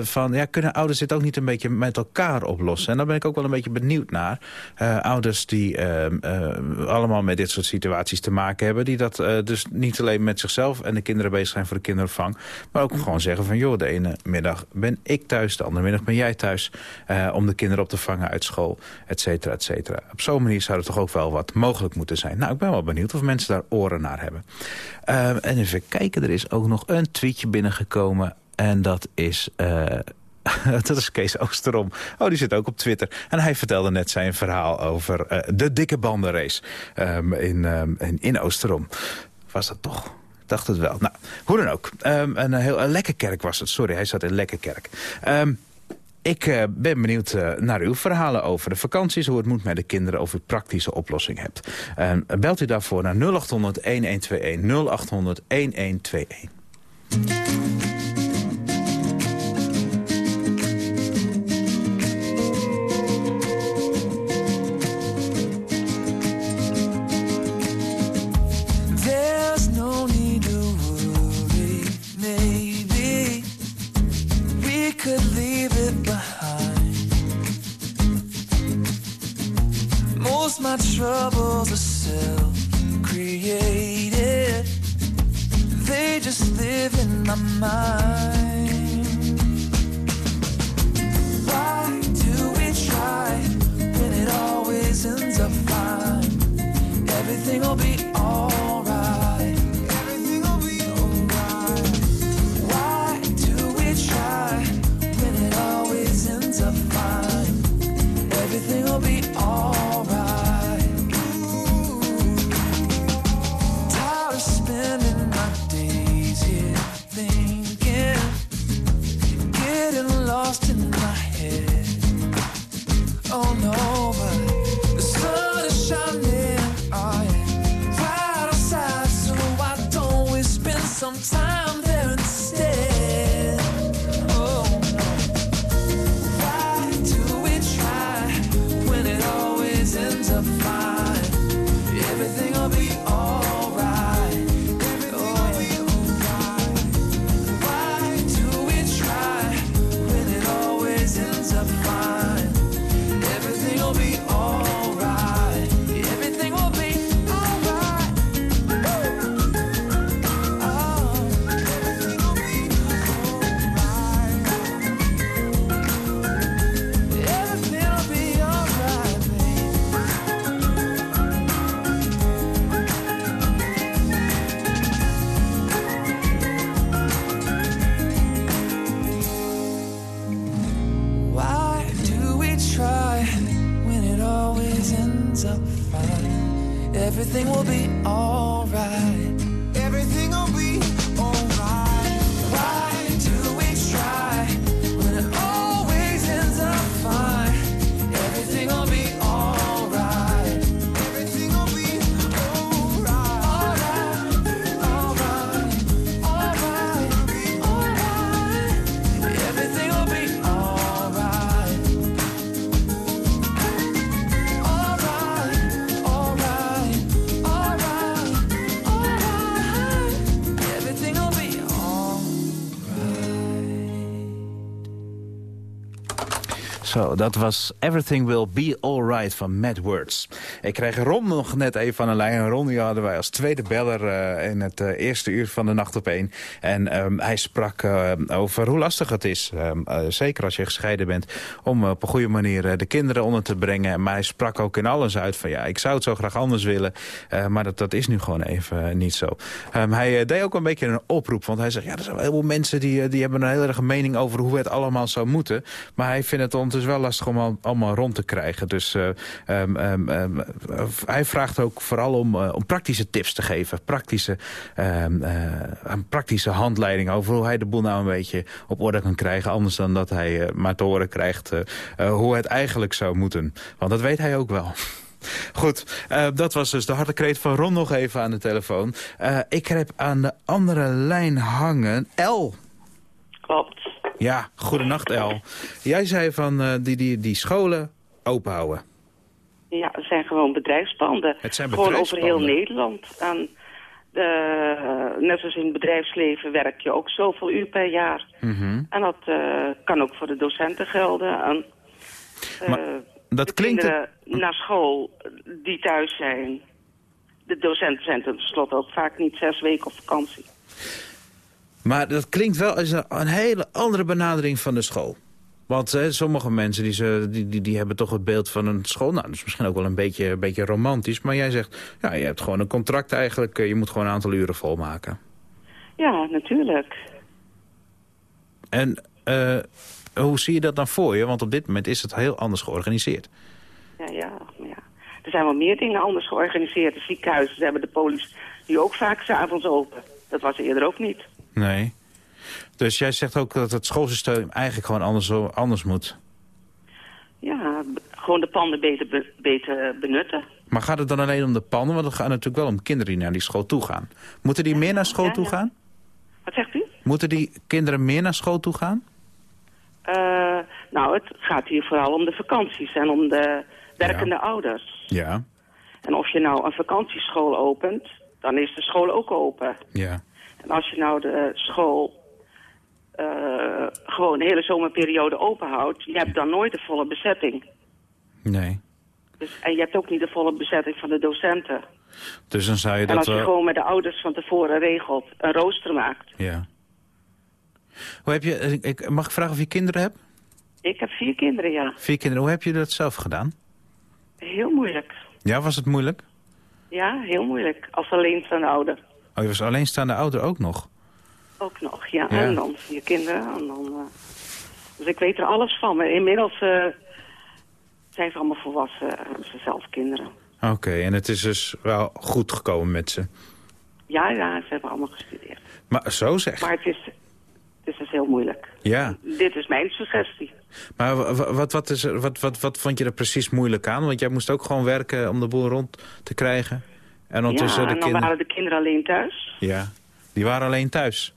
van ja, kunnen ouders dit ook niet een beetje met elkaar oplossen? En daar ben ik ook wel een beetje benieuwd naar. ouders die allemaal met dit soort situaties te maken hebben. Die dat uh, dus niet alleen met zichzelf en de kinderen bezig zijn voor de kinderopvang. Maar ook gewoon zeggen van joh, de ene middag ben ik thuis. De andere middag ben jij thuis. Uh, om de kinderen op te vangen uit school, et cetera, et cetera. Op zo'n manier zou er toch ook wel wat mogelijk moeten zijn. Nou, ik ben wel benieuwd of mensen daar oren naar hebben. Uh, en even kijken, er is ook nog een tweetje binnengekomen. En dat is... dat is Kees Oosterom. Oh, die zit ook op Twitter. En hij vertelde net zijn verhaal over uh, de dikke bandenrace um, in, um, in, in Oosterom. Was dat toch? Ik dacht het wel. Nou, hoe dan ook. Um, een heel een lekker kerk was het. Sorry, hij zat in lekker kerk. Um, ik uh, ben benieuwd uh, naar uw verhalen over de vakanties... hoe het moet met de kinderen, of u praktische oplossing hebt. Uh, belt u daarvoor naar 0800-1121, 0800-1121. My troubles are self created, they just live in my mind. Why do we try when it always ends up fine? Everything will be alright. Everything will be alright. Why do we try? When it always ends up fine. Everything will be alright. Zo, dat was Everything Will Be Alright van Mad Words. Ik kreeg Ron nog net even aan de lijn. Ron die hadden wij als tweede beller eh, in het eh, eerste uur van de Nacht op één. En ehm, hij sprak eh, over hoe lastig het is, ehm, eh, zeker als je gescheiden bent... om op een goede manier de kinderen onder te brengen. Maar hij sprak ook in alles uit van ja, ik zou het zo graag anders willen. maar dat, dat is nu gewoon even niet zo. Ehm, hij deed ook een beetje een oproep, want hij zegt... ja, er zijn heel veel mensen die, die hebben een hele erge mening over hoe het allemaal zou moeten. Maar hij vindt het ondertussen wel lastig om al- allemaal rond te krijgen. Dus eh, ehm, ehm, ehm, eh, hij vraagt ook vooral om, eh, om praktische tips te geven. Praktische, eh, een praktische handleiding over hoe hij de boel nou een beetje op orde kan krijgen. Anders dan dat hij maar te horen krijgt hoe het eigenlijk zou moeten. Want dat weet hij ook wel. Goed, dat was dus de harde kreet van Ron nog even aan de telefoon. Ik heb aan de andere lijn hangen El. Klopt. Ja, goedenacht El. Jij zei van eh, die, die, die scholen open houden. Ja, het zijn gewoon bedrijfspanden. Het zijn Gewoon over heel bedrijfspanden. Nederland. En, eh, net zoals in het bedrijfsleven werk je ook zoveel uur per jaar. Mhm. En dat eh, kan ook voor de docenten gelden. En, Maar dat de klinkt... kinderen naar school die thuis zijn. De docenten zijn tenslotte ook vaak niet zes weken op vakantie. Maar dat klinkt wel als een, een hele andere benadering van de school. Want hè, sommige mensen die, ze, die, die, die hebben toch het beeld van een school. Nou, dat is misschien ook wel een beetje, een beetje romantisch. Maar jij zegt, ja, je hebt gewoon een contract eigenlijk. eh, Je moet gewoon een aantal uren volmaken. Ja, natuurlijk. En eh, hoe zie je dat dan voor je? Want op dit moment is het heel anders georganiseerd. Ja, ja, ja. Er zijn wel meer dingen anders georganiseerd. De ziekenhuizen ze hebben de politie nu ook vaak s'avonds open. Dat was eerder ook niet. Nee. Dus jij zegt ook dat het schoolsysteem eigenlijk gewoon anders, anders moet. Ja, gewoon de panden beter, be- beter benutten. Maar gaat het dan alleen om de pannen? Want het gaat natuurlijk wel om kinderen die naar die school toe gaan. Moeten die meer naar school ja, toe ja. gaan? Wat zegt u? Moeten die kinderen meer naar school toe gaan? Eh, nou, het gaat hier vooral om de vakanties en om de werkende ouders. Ja. En of je nou een vakantieschool opent, dan is de school ook open. Ja. En als je nou de school eh, gewoon de hele zomerperiode open houdt, je hebt dan nooit de volle bezetting. Nee. Dus, en je hebt ook niet de volle bezetting van de docenten. Dus dan zou je en dat als je wel... gewoon met de ouders van tevoren regelt, een rooster maakt. Ja. Hoe heb je... ik- Ik, mag ik vragen of je kinderen hebt? Ik heb vier kinderen, ja. Vier kinderen. Hoe heb je dat zelf gedaan? Heel moeilijk. Ja, was het moeilijk? Ja, heel moeilijk. Als alleenstaande ouder. Oh, je was alleenstaande ouder ook nog? Ook nog, ja. Ja. En dan vier kinderen. En dan, eh, Dus ik weet er alles van. Maar inmiddels eh, zijn ze allemaal volwassen. Hebben ze zelf kinderen. Oké, en het is dus wel goed gekomen met ze. Ja, ja, ze hebben allemaal gestudeerd. Maar zo zeg. Maar het is, het is dus heel moeilijk. Ja. Dit is mijn suggestie. Maar wa- wa- wat, wat, is, wat, wat, wat vond je er precies moeilijk aan? Want jij moest ook gewoon werken om de boel rond te krijgen. En ondertussen ja, de en dan kinderen... waren de kinderen alleen thuis. Ja, die waren alleen thuis.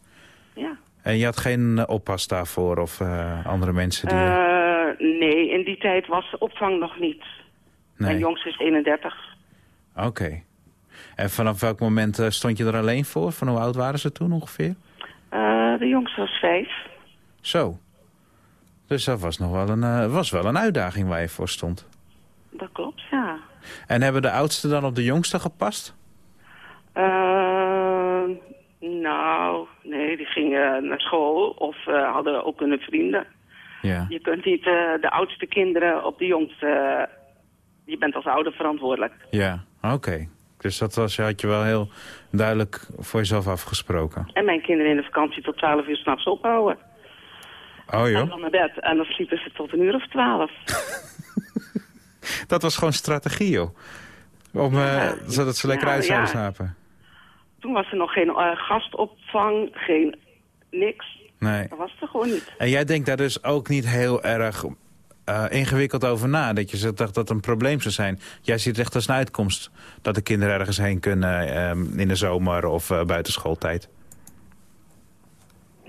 Ja. En je had geen eh, oppas daarvoor of eh, andere mensen die... Eh, nee, in die tijd was de opvang nog niet. Mijn nee, jongste is 31. oké. En vanaf welk moment stond je er alleen voor? Van hoe oud waren ze toen ongeveer? De jongste was vijf. Zo. Dus dat was nog wel een, was wel een uitdaging waar je voor stond. Dat klopt, ja. En hebben de oudsten dan op de jongste gepast? Eh, nou, nee, die gingen naar school of eh, hadden ook hun vrienden. Ja. Je kunt niet eh, de oudste kinderen op de jongste... je bent als ouder verantwoordelijk. Ja, oké. Dus dat was, had je wel heel duidelijk voor jezelf afgesproken. En mijn kinderen in de vakantie tot 12 uur s'nachts ophouden. Oh En joh. dan naar bed. En dan sliepen ze tot een uur of twaalf. dat was gewoon strategie, joh. Om, eh, zodat ze lekker Ja, uit zouden ja. slapen. Toen was er nog geen eh, gastopvang, geen niks. Nee. Dat was er gewoon niet. En jij denkt daar dus ook niet heel erg eh, ingewikkeld over na. Dat je zegt dat dat een probleem zou zijn. Jij ziet echt als een uitkomst dat de kinderen ergens heen kunnen ehm, in de zomer of eh, buiten schooltijd.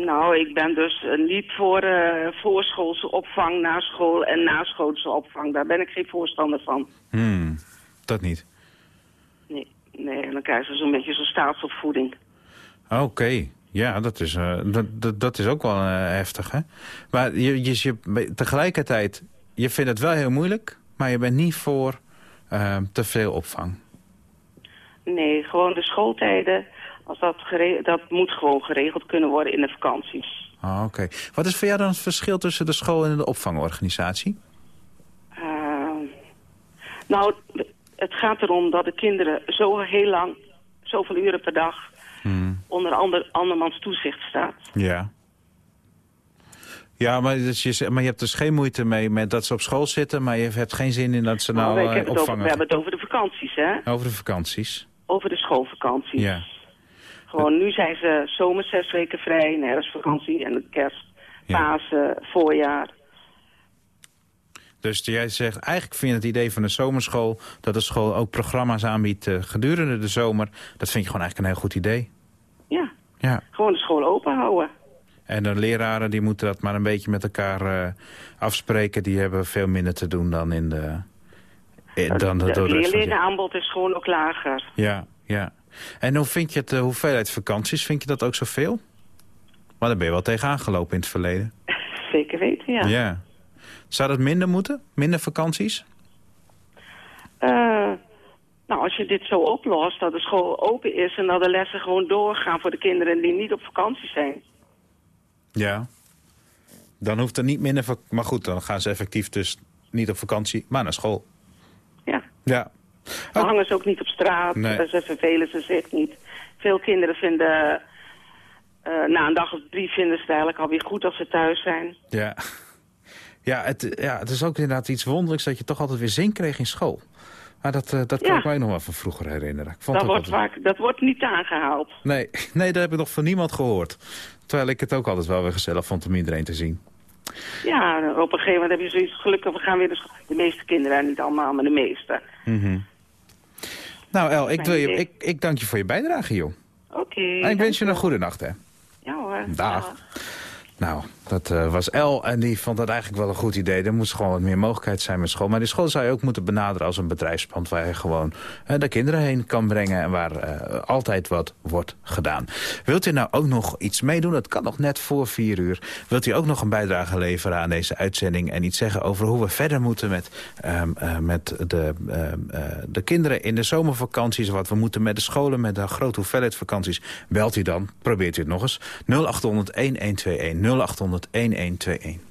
Nou, ik ben dus eh, niet voor eh, voorschoolse opvang na school en naschoolse opvang. Daar ben ik geen voorstander van. Hmm, dat niet. Nee, nee en dan krijgen ze zo'n beetje zo'n staatsopvoeding. Oké, ja, dat is, eh, dat, dat, dat is ook wel heftig, hè? Maar je, je, je- tegelijkertijd, je vindt het wel heel moeilijk... maar je bent niet voor te veel opvang. Nee, gewoon de schooltijden, als dat, dat moet gewoon geregeld kunnen worden in de vakanties. Ah, Oké. Wat is voor jou dan het verschil tussen de school en de opvangorganisatie? Eh, nou, het gaat erom dat de kinderen zo heel lang, zoveel uren per dag... onder ander, andermans toezicht staat. Ja. Ja, maar, dus je, maar je hebt dus geen moeite mee met dat ze op school zitten... maar je hebt geen zin in dat ze nou, Nou, eh, over, we hebben het over de vakanties, hè? Over de vakanties. Over de schoolvakanties. Ja. Gewoon, nu zijn ze zomer zes weken vrij, en herfstvakantie en de kerst, Ja. Pasen, voorjaar. Dus jij zegt, eigenlijk vind je het idee van de zomerschool... dat de school ook programma's aanbiedt eh, gedurende de zomer... dat vind je gewoon eigenlijk een heel goed idee. Ja, Ja. gewoon de school open houden. En de leraren die moeten dat maar een beetje met elkaar eh, afspreken. Die hebben veel minder te doen dan in de... eh, dan de, de jaar. leerlingenaanbod is gewoon ook lager. Ja, ja. En hoe vind je het, de hoeveelheid vakanties? Vind je dat ook zoveel? Maar daar ben je wel tegenaan gelopen in het verleden. Zeker weten, ja. Ja. Zou dat minder moeten? Minder vakanties? Eh, nou, als je dit zo oplost, dat de school open is en dat de lessen gewoon doorgaan voor de kinderen die niet op vakantie zijn. Ja. Dan hoeft er niet minder... Maar goed, dan gaan ze effectief dus niet op vakantie, maar naar school. Ja. Ja. Dan hangen ze ook niet op straat, Nee. ze vervelen ze zich niet. Veel kinderen vinden, eh, na een dag of drie vinden ze het eigenlijk alweer goed als ze thuis zijn. Ja. Ja het, ja, het is ook inderdaad iets wonderlijks dat je toch altijd weer zin kreeg in school. Maar dat, eh, dat kan Ja. ik mij nog wel van vroeger herinneren. Ik vond Dat wordt, altijd- vaak, dat wordt niet aangehaald. Nee, nee, dat heb ik nog van niemand gehoord. Terwijl ik het ook altijd wel weer gezellig vond om iedereen te zien. Ja, op een gegeven moment heb je zoiets gelukkig, we gaan weer de school. De meeste kinderen, niet allemaal, maar de meeste. Mhm. Nou El, ik, wil je, ik, ik dank je voor je bijdrage, joh. Oké. en ik wens je een goede nacht, hè. Ja hoor. Dag. Nou, dat eh, was El en die vond dat eigenlijk wel een goed idee. Er moest gewoon wat meer mogelijkheid zijn met school. Maar die school zou je ook moeten benaderen als een bedrijfspand... waar je gewoon eh, de kinderen heen kan brengen... en waar eh, altijd wat wordt gedaan. Wilt u nou ook nog iets meedoen? Dat kan nog net voor vier uur. Wilt u ook nog een bijdrage leveren aan deze uitzending... en iets zeggen over hoe we verder moeten met, ehm, eh, met de, ehm, eh, de kinderen in de zomervakanties... wat we moeten met de scholen, met de grote hoeveelheid vakanties... belt u dan, probeert u het nog eens, 0800-1121, 0800-1121.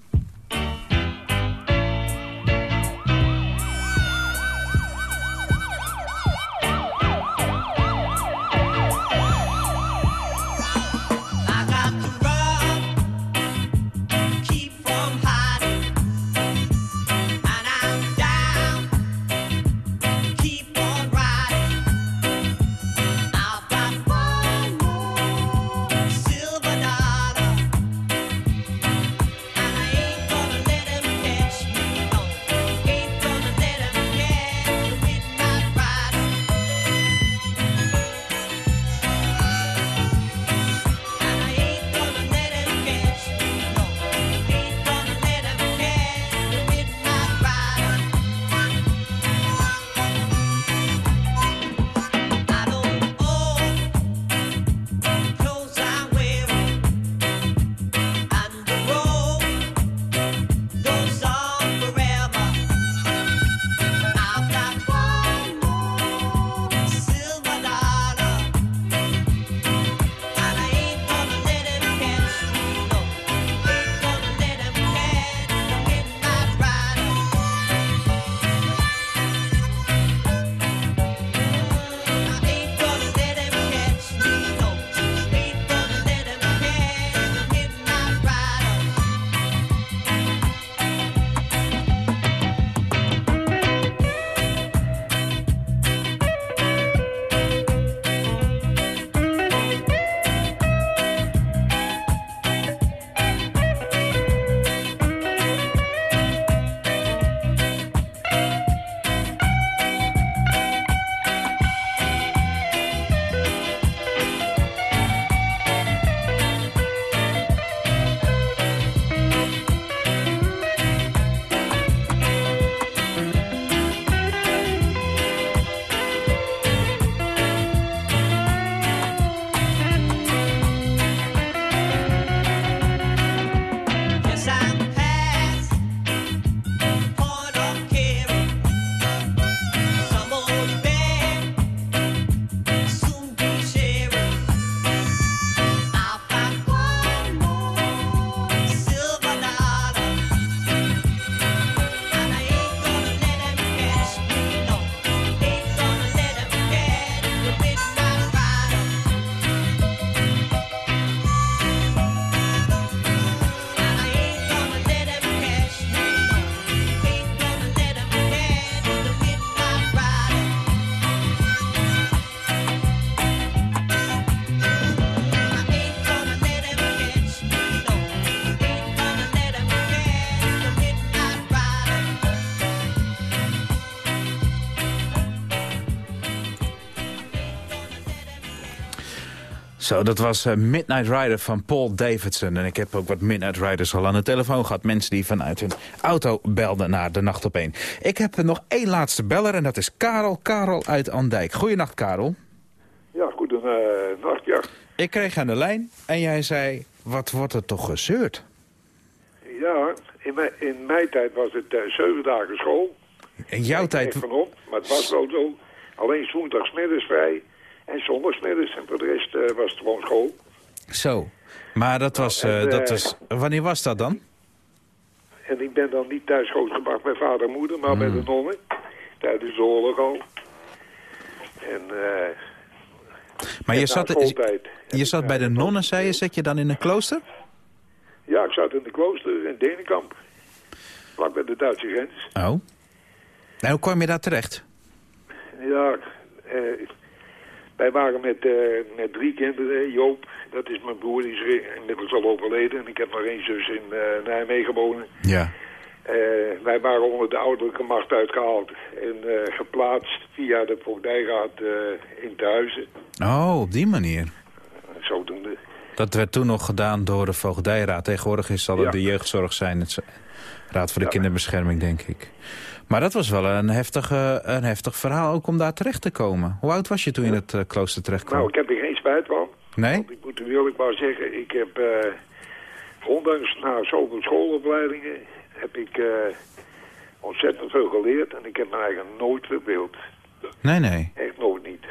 Zo, dat was eh, Midnight Rider van Paul Davidson. En ik heb ook wat Midnight Riders al aan de telefoon gehad. Mensen die vanuit hun auto belden naar de Nacht op 1. Ik heb nog één laatste beller en dat is Karel. Karel uit Andijk. Goeienacht, Karel. Ja, goedenacht, ja. Ik kreeg aan de lijn en jij zei, wat wordt er toch gezeurd? Ja, in mijn, in mijn tijd was het eh, zeven dagen school. In jouw tijd... Van op, maar het was wel zo. Alleen zondagsmiddags vrij en zondagsmiddags. En voor de rest eh, was het gewoon school. Zo. Maar dat was, en, eh, dat eh, was... Wanneer was dat dan? En ik ben dan niet thuis grootgebracht bij vader en moeder, maar bij de nonnen. Tijdens de oorlog al. En eh Maar en je zat, je zat bij de nonnen, zei je. Zat je dan in een klooster? Ja, ik zat in de klooster in Denenkamp. Vlak bij de Duitse grens. Oh. En hoe kwam je daar terecht? Ja, eh, wij waren met, eh, met drie kinderen. Joop, dat is mijn broer, die is inmiddels al overleden. En ik heb nog één zus in eh, Nijmegen wonen. Ja. Eh, wij waren onder de ouderlijke macht uitgehaald en geplaatst via de voogdijraad in Thuizen. Oh, op die manier. Zodoende. Dat werd toen nog gedaan door de voogdijraad. Tegenwoordig is, zal het Ja. de jeugdzorg zijn. Het Raad voor de Kinderbescherming, denk ik. Maar dat was wel een heftig, eh, een heftig verhaal ook om daar terecht te komen. Hoe oud was je toen je in het eh, klooster terecht kwam? Nou, ik heb er geen spijt van. nee? Want ik moet u eerlijk maar zeggen, ik heb eh ondanks na zoveel schoolopleidingen heb ik eh, ontzettend veel geleerd. En ik heb me eigenlijk nooit verbeeld. Nee, nee. Echt nooit niet.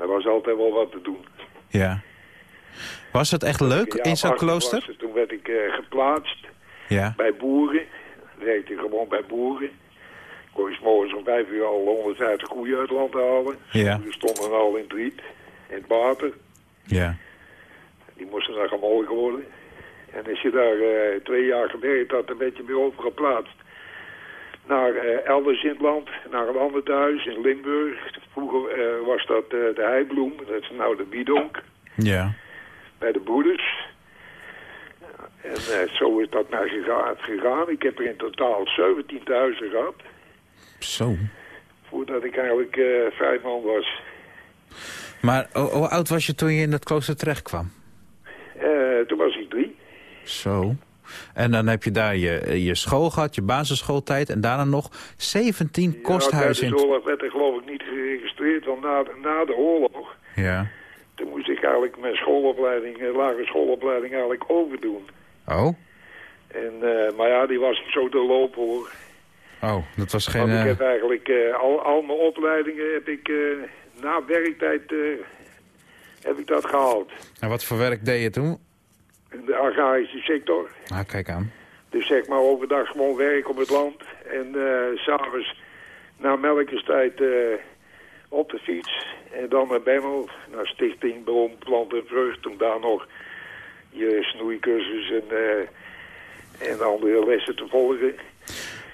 Er was altijd wel wat te doen. Ja. Was het echt leuk Ja, in zo'n klooster? was, toen werd ik geplaatst Ja. bij boeren. Werkte gewoon bij boeren. Kon je 's morgens om vijf uur al 150 koeien uit het land halen. Ja. Die stonden al in het riet, in het water. Ja. Die moesten dan gemolken worden. En als je daar eh, twee jaar gewerkt had, dan werd je weer overgeplaatst. Naar eh, elders in het land, naar een ander thuis in Limburg. Vroeger eh, was dat de heibloem, dat is nou de biedonk, Ja. bij de broeders. En zo is dat nou gega- gegaan. Ik heb er in totaal 17 thuizen gehad, Zo. voordat ik eigenlijk eh vijf man was. Maar ho- hoe oud was je toen je in het klooster terecht kwam? Eh, toen was ik drie. Zo. En dan heb je daar je, je school gehad, je basisschooltijd... en daarna nog 17 kosthuizen Ja, in... tijdens de oorlog werd er geloof ik niet geregistreerd, want na, na de oorlog... Ja. Toen moest ik eigenlijk mijn schoolopleiding, eh, lagere schoolopleiding eigenlijk overdoen. Oh? En, maar ja, die was zo te lopen hoor. Oh, dat was geen... Want ik eh, heb eigenlijk eh, al, al mijn opleidingen heb ik eh, na werktijd heb ik dat gehaald. En wat voor werk deed je toen? In de agrarische sector. Ah, kijk aan. Dus zeg maar overdag gewoon werk op het land. En s s'avonds na melkerstijd eh, op de fiets. En dan naar Bemmel, naar Stichting Boom, Plant en Vrucht. Om daar nog je snoeicursus en, eh, en andere lessen te volgen.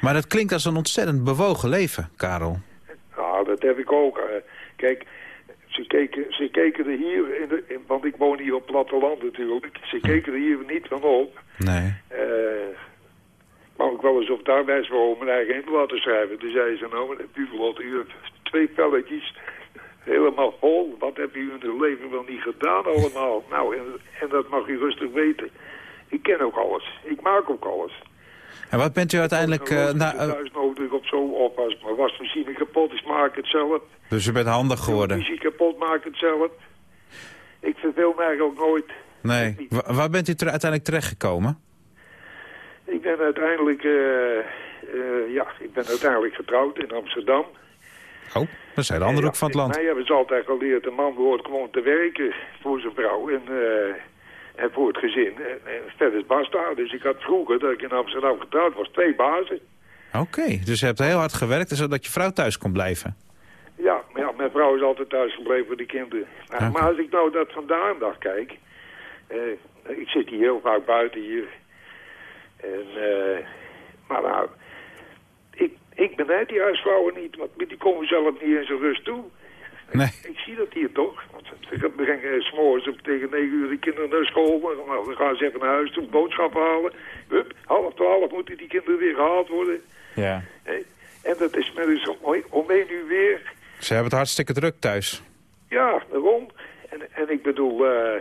Maar dat klinkt als een ontzettend bewogen leven, Karel. Nou, dat heb ik ook. eh. kijk, ze keken, ze keken er hier, in de, in- want ik woon hier op het platteland natuurlijk. Ze keken er hier niet van op. Nee. Eh maar ook wel eens op het arbeidsbureau mijn eigen in laten schrijven. Toen zei ze, nou, Duvelot, u hebt twee pelletjes helemaal vol. Wat heb u in uw leven wel niet gedaan allemaal? Nou, en, en dat mag u rustig weten. Ik ken ook alles. Ik maak ook alles. En wat bent u uiteindelijk... Was eh, thuis nodig op zo. Als mijn wasmachine kapot is, maak ik het zelf. dus u bent handig geworden? Muziek kapot, maak het zelf. Ik verveel me eigenlijk ook nooit. Nee. Wa- waar bent u ter- uiteindelijk terechtgekomen? Ik ben uiteindelijk, eh, eh, ja, ik ben uiteindelijk getrouwd in Amsterdam. Oh, dat is de andere hoek van het land. Mij hebben ze altijd geleerd, een man behoort gewoon te werken voor zijn vrouw en, en voor het gezin. En, verder is basta. Dus ik had vroeger, dat ik in Amsterdam getrouwd was, twee bazen. Oké, dus je hebt heel hard gewerkt zodat je vrouw thuis kon blijven. Ja, maar ja, mijn vrouw is altijd thuis gebleven voor de kinderen. Maar, maar als ik nou dat vandaag dag kijk... eh, ik zit hier heel vaak buiten hier. En, eh, maar nou, ik, ik benijd die huisvrouwen niet, want die komen zelf niet in zijn rust toe. Nee. Ik zie dat hier toch. Ze brengen s'morgens op tegen 9 uur de kinderen naar school. Dan gaan ze even naar huis toe, boodschappen halen. Hup, half twaalf moeten die kinderen weer gehaald worden. Ja. En dat is met om, om één uur weer Ze hebben het hartstikke druk thuis. ja, daarom. En, En ik bedoel, eh,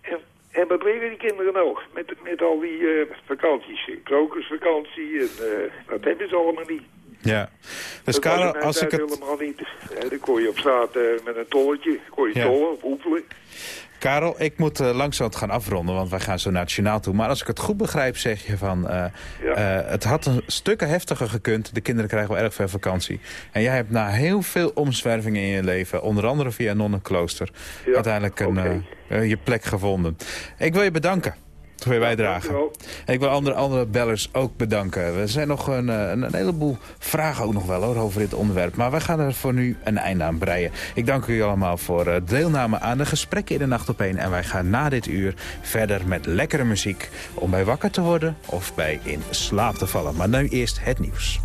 en, en wat leren die kinderen nou met, met al die eh, vakanties? Krokusvakantie en eh, dat hebben ze allemaal niet. Ja. Dus dat Karel, als ik het... helemaal niet. Eh, dan kon je op straat eh, met een tolletje, kon je Ja. tollen of. Karel, ik moet uh, langzaam gaan afronden, want wij gaan zo naar het journaal toe. Maar als ik het goed begrijp, zeg je van... eh, eh, het had een stukken heftiger gekund. De kinderen krijgen wel erg veel vakantie. En jij hebt na heel veel omzwervingen in je leven... onder andere via nonnenklooster... uiteindelijk een, eh, eh, je plek gevonden. Ik wil je bedanken voor je bijdrage. Ik wil andere, andere bellers ook bedanken. Er zijn nog een, eh, een, een heleboel vragen ook nog wel hoor, over dit onderwerp. Maar wij gaan er voor nu een einde aan breien. Ik dank u allemaal voor eh, deelname aan de gesprekken in de Nacht op 1. En wij gaan na dit uur verder met lekkere muziek... om bij wakker te worden of bij in slaap te vallen. Maar nu eerst het nieuws.